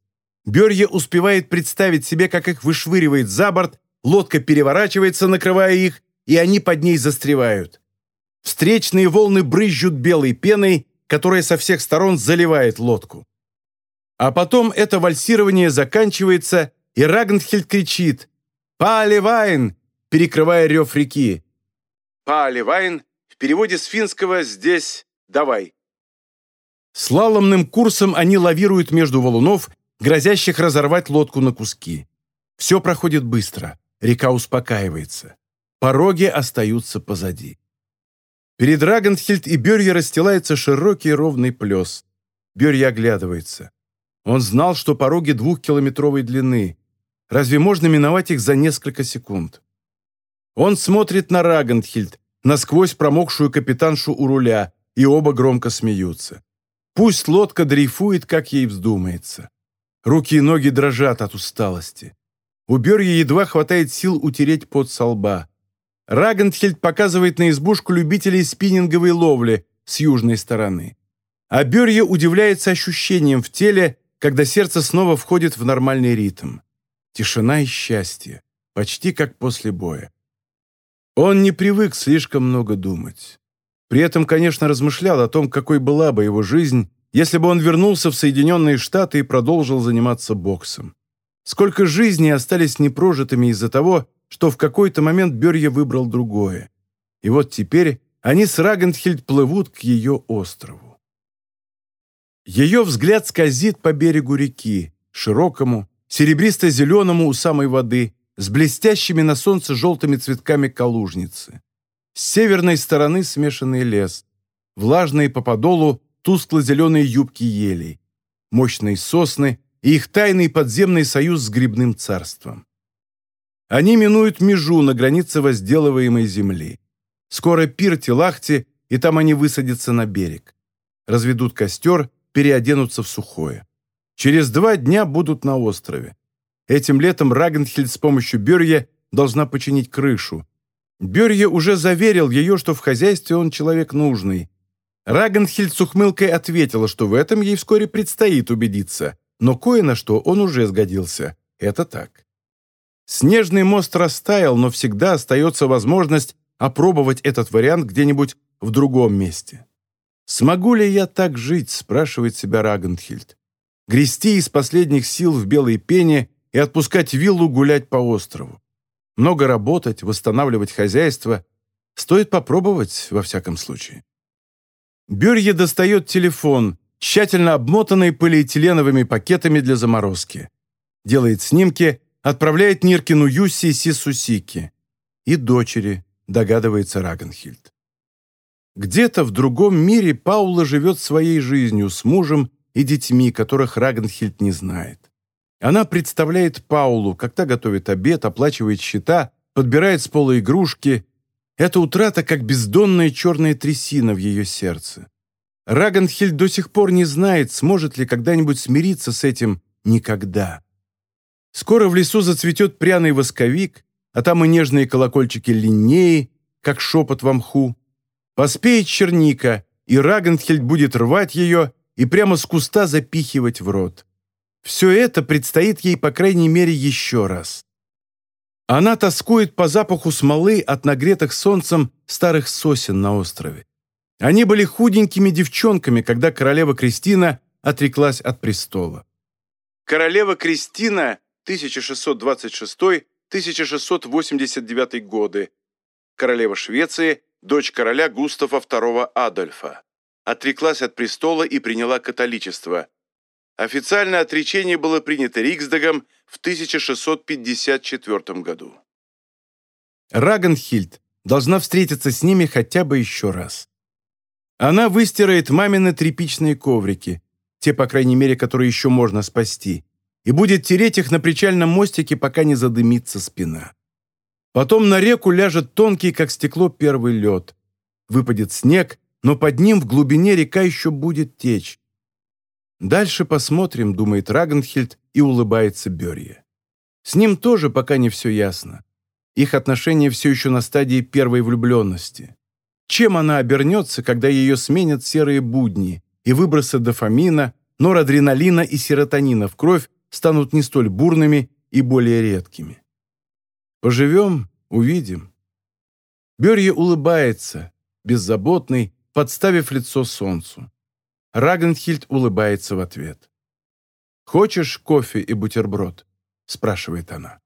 Берье успевает представить себе, как их вышвыривает за борт, лодка переворачивается, накрывая их, и они под ней застревают. Встречные волны брызжут белой пеной, которая со всех сторон заливает лодку. А потом это вальсирование заканчивается, и Рагнхельд кричит «Паливайн!», перекрывая рев реки. «Паливайн» в переводе с финского «здесь давай». Слаломным курсом они лавируют между валунов, грозящих разорвать лодку на куски. Все проходит быстро, река успокаивается. Пороги остаются позади. Перед Рагенхильд и Берье расстилается широкий ровный плес. Берье оглядывается. Он знал, что пороги двухкилометровой длины. Разве можно миновать их за несколько секунд? Он смотрит на Рагенхильд, насквозь промокшую капитаншу у руля, и оба громко смеются. Пусть лодка дрейфует, как ей вздумается. Руки и ноги дрожат от усталости. У Берья едва хватает сил утереть пот со лба. Рагенхельд показывает на избушку любителей спиннинговой ловли с южной стороны. А Берье удивляется ощущением в теле, когда сердце снова входит в нормальный ритм. Тишина и счастье, почти как после боя. Он не привык слишком много думать. При этом, конечно, размышлял о том, какой была бы его жизнь, если бы он вернулся в Соединенные Штаты и продолжил заниматься боксом. Сколько жизней остались непрожитыми из-за того, что в какой-то момент Берье выбрал другое. И вот теперь они с Рагенхильд плывут к ее острову. Ее взгляд скользит по берегу реки, широкому, серебристо-зеленому у самой воды, с блестящими на солнце желтыми цветками калужницы. С северной стороны смешанный лес, влажные по подолу тускло-зеленые юбки елей, мощные сосны и их тайный подземный союз с грибным царством. Они минуют межу на границе возделываемой земли. Скоро пир Тилахти, и там они высадятся на берег. Разведут костер, переоденутся в сухое. Через два дня будут на острове. Этим летом Рагенхильд с помощью Берья должна починить крышу. Берье уже заверил ее, что в хозяйстве он человек нужный. Рагенхильд с ухмылкой ответила, что в этом ей вскоре предстоит убедиться, но кое на что он уже сгодился. Это так. Снежный мост растаял, но всегда остается возможность опробовать этот вариант где-нибудь в другом месте. «Смогу ли я так жить?» – спрашивает себя Рагенхильд. Грести из последних сил в белой пене и отпускать виллу гулять по острову. много работать, восстанавливать хозяйство. Стоит попробовать, во всяком случае. Бюрье достает телефон, тщательно обмотанный полиэтиленовыми пакетами для заморозки. Делает снимки, отправляет Ниркину Юсси и Сисусики. И дочери, догадывается Рагенхильд. Где-то в другом мире Паула живет своей жизнью с мужем и детьми, которых Рагенхильд не знает. Она представляет Паулу, как та готовит обед, оплачивает счета, подбирает с пола игрушки. Это утрата, как бездонная черная трясина в ее сердце. Рагенхильд до сих пор не знает, сможет ли когда-нибудь смириться с этим «никогда». Скоро в лесу зацветет пряный восковик, а там и нежные колокольчики линнеи, как шепот в мху. Поспеет черника, и Рагенхельд будет рвать ее и прямо с куста запихивать в рот. Все это предстоит ей, по крайней мере, еще раз. Она тоскует по запаху смолы от нагретых солнцем старых сосен на острове. Они были худенькими девчонками, когда королева Кристина отреклась от престола. Королева Кристина 1626-1689 годы, королева Швеции, дочь короля Густава II Адольфа. Отреклась от престола и приняла католичество. Официальное отречение было принято Риксдагом в 1654 году. Рагенхильд должна встретиться с ними хотя бы еще раз. Она выстирает мамины тряпичные коврики, те, по крайней мере, которые еще можно спасти, и будет тереть их на причальном мостике, пока не задымится спина. Потом на реку ляжет тонкий, как стекло, первый лед. Выпадет снег, но под ним в глубине река еще будет течь. Дальше посмотрим, думает Рагенхильд и улыбается Берье. С ним тоже пока не все ясно. Их отношения все еще на стадии первой влюбленности. Чем она обернется, когда ее сменят серые будни и выбросы дофамина, норадреналина и серотонина в кровь станут не столь бурными и более редкими. Поживем, увидим. Берье улыбается, беззаботный, подставив лицо солнцу. Рагенхильд улыбается в ответ. «Хочешь кофе и бутерброд?» – спрашивает она.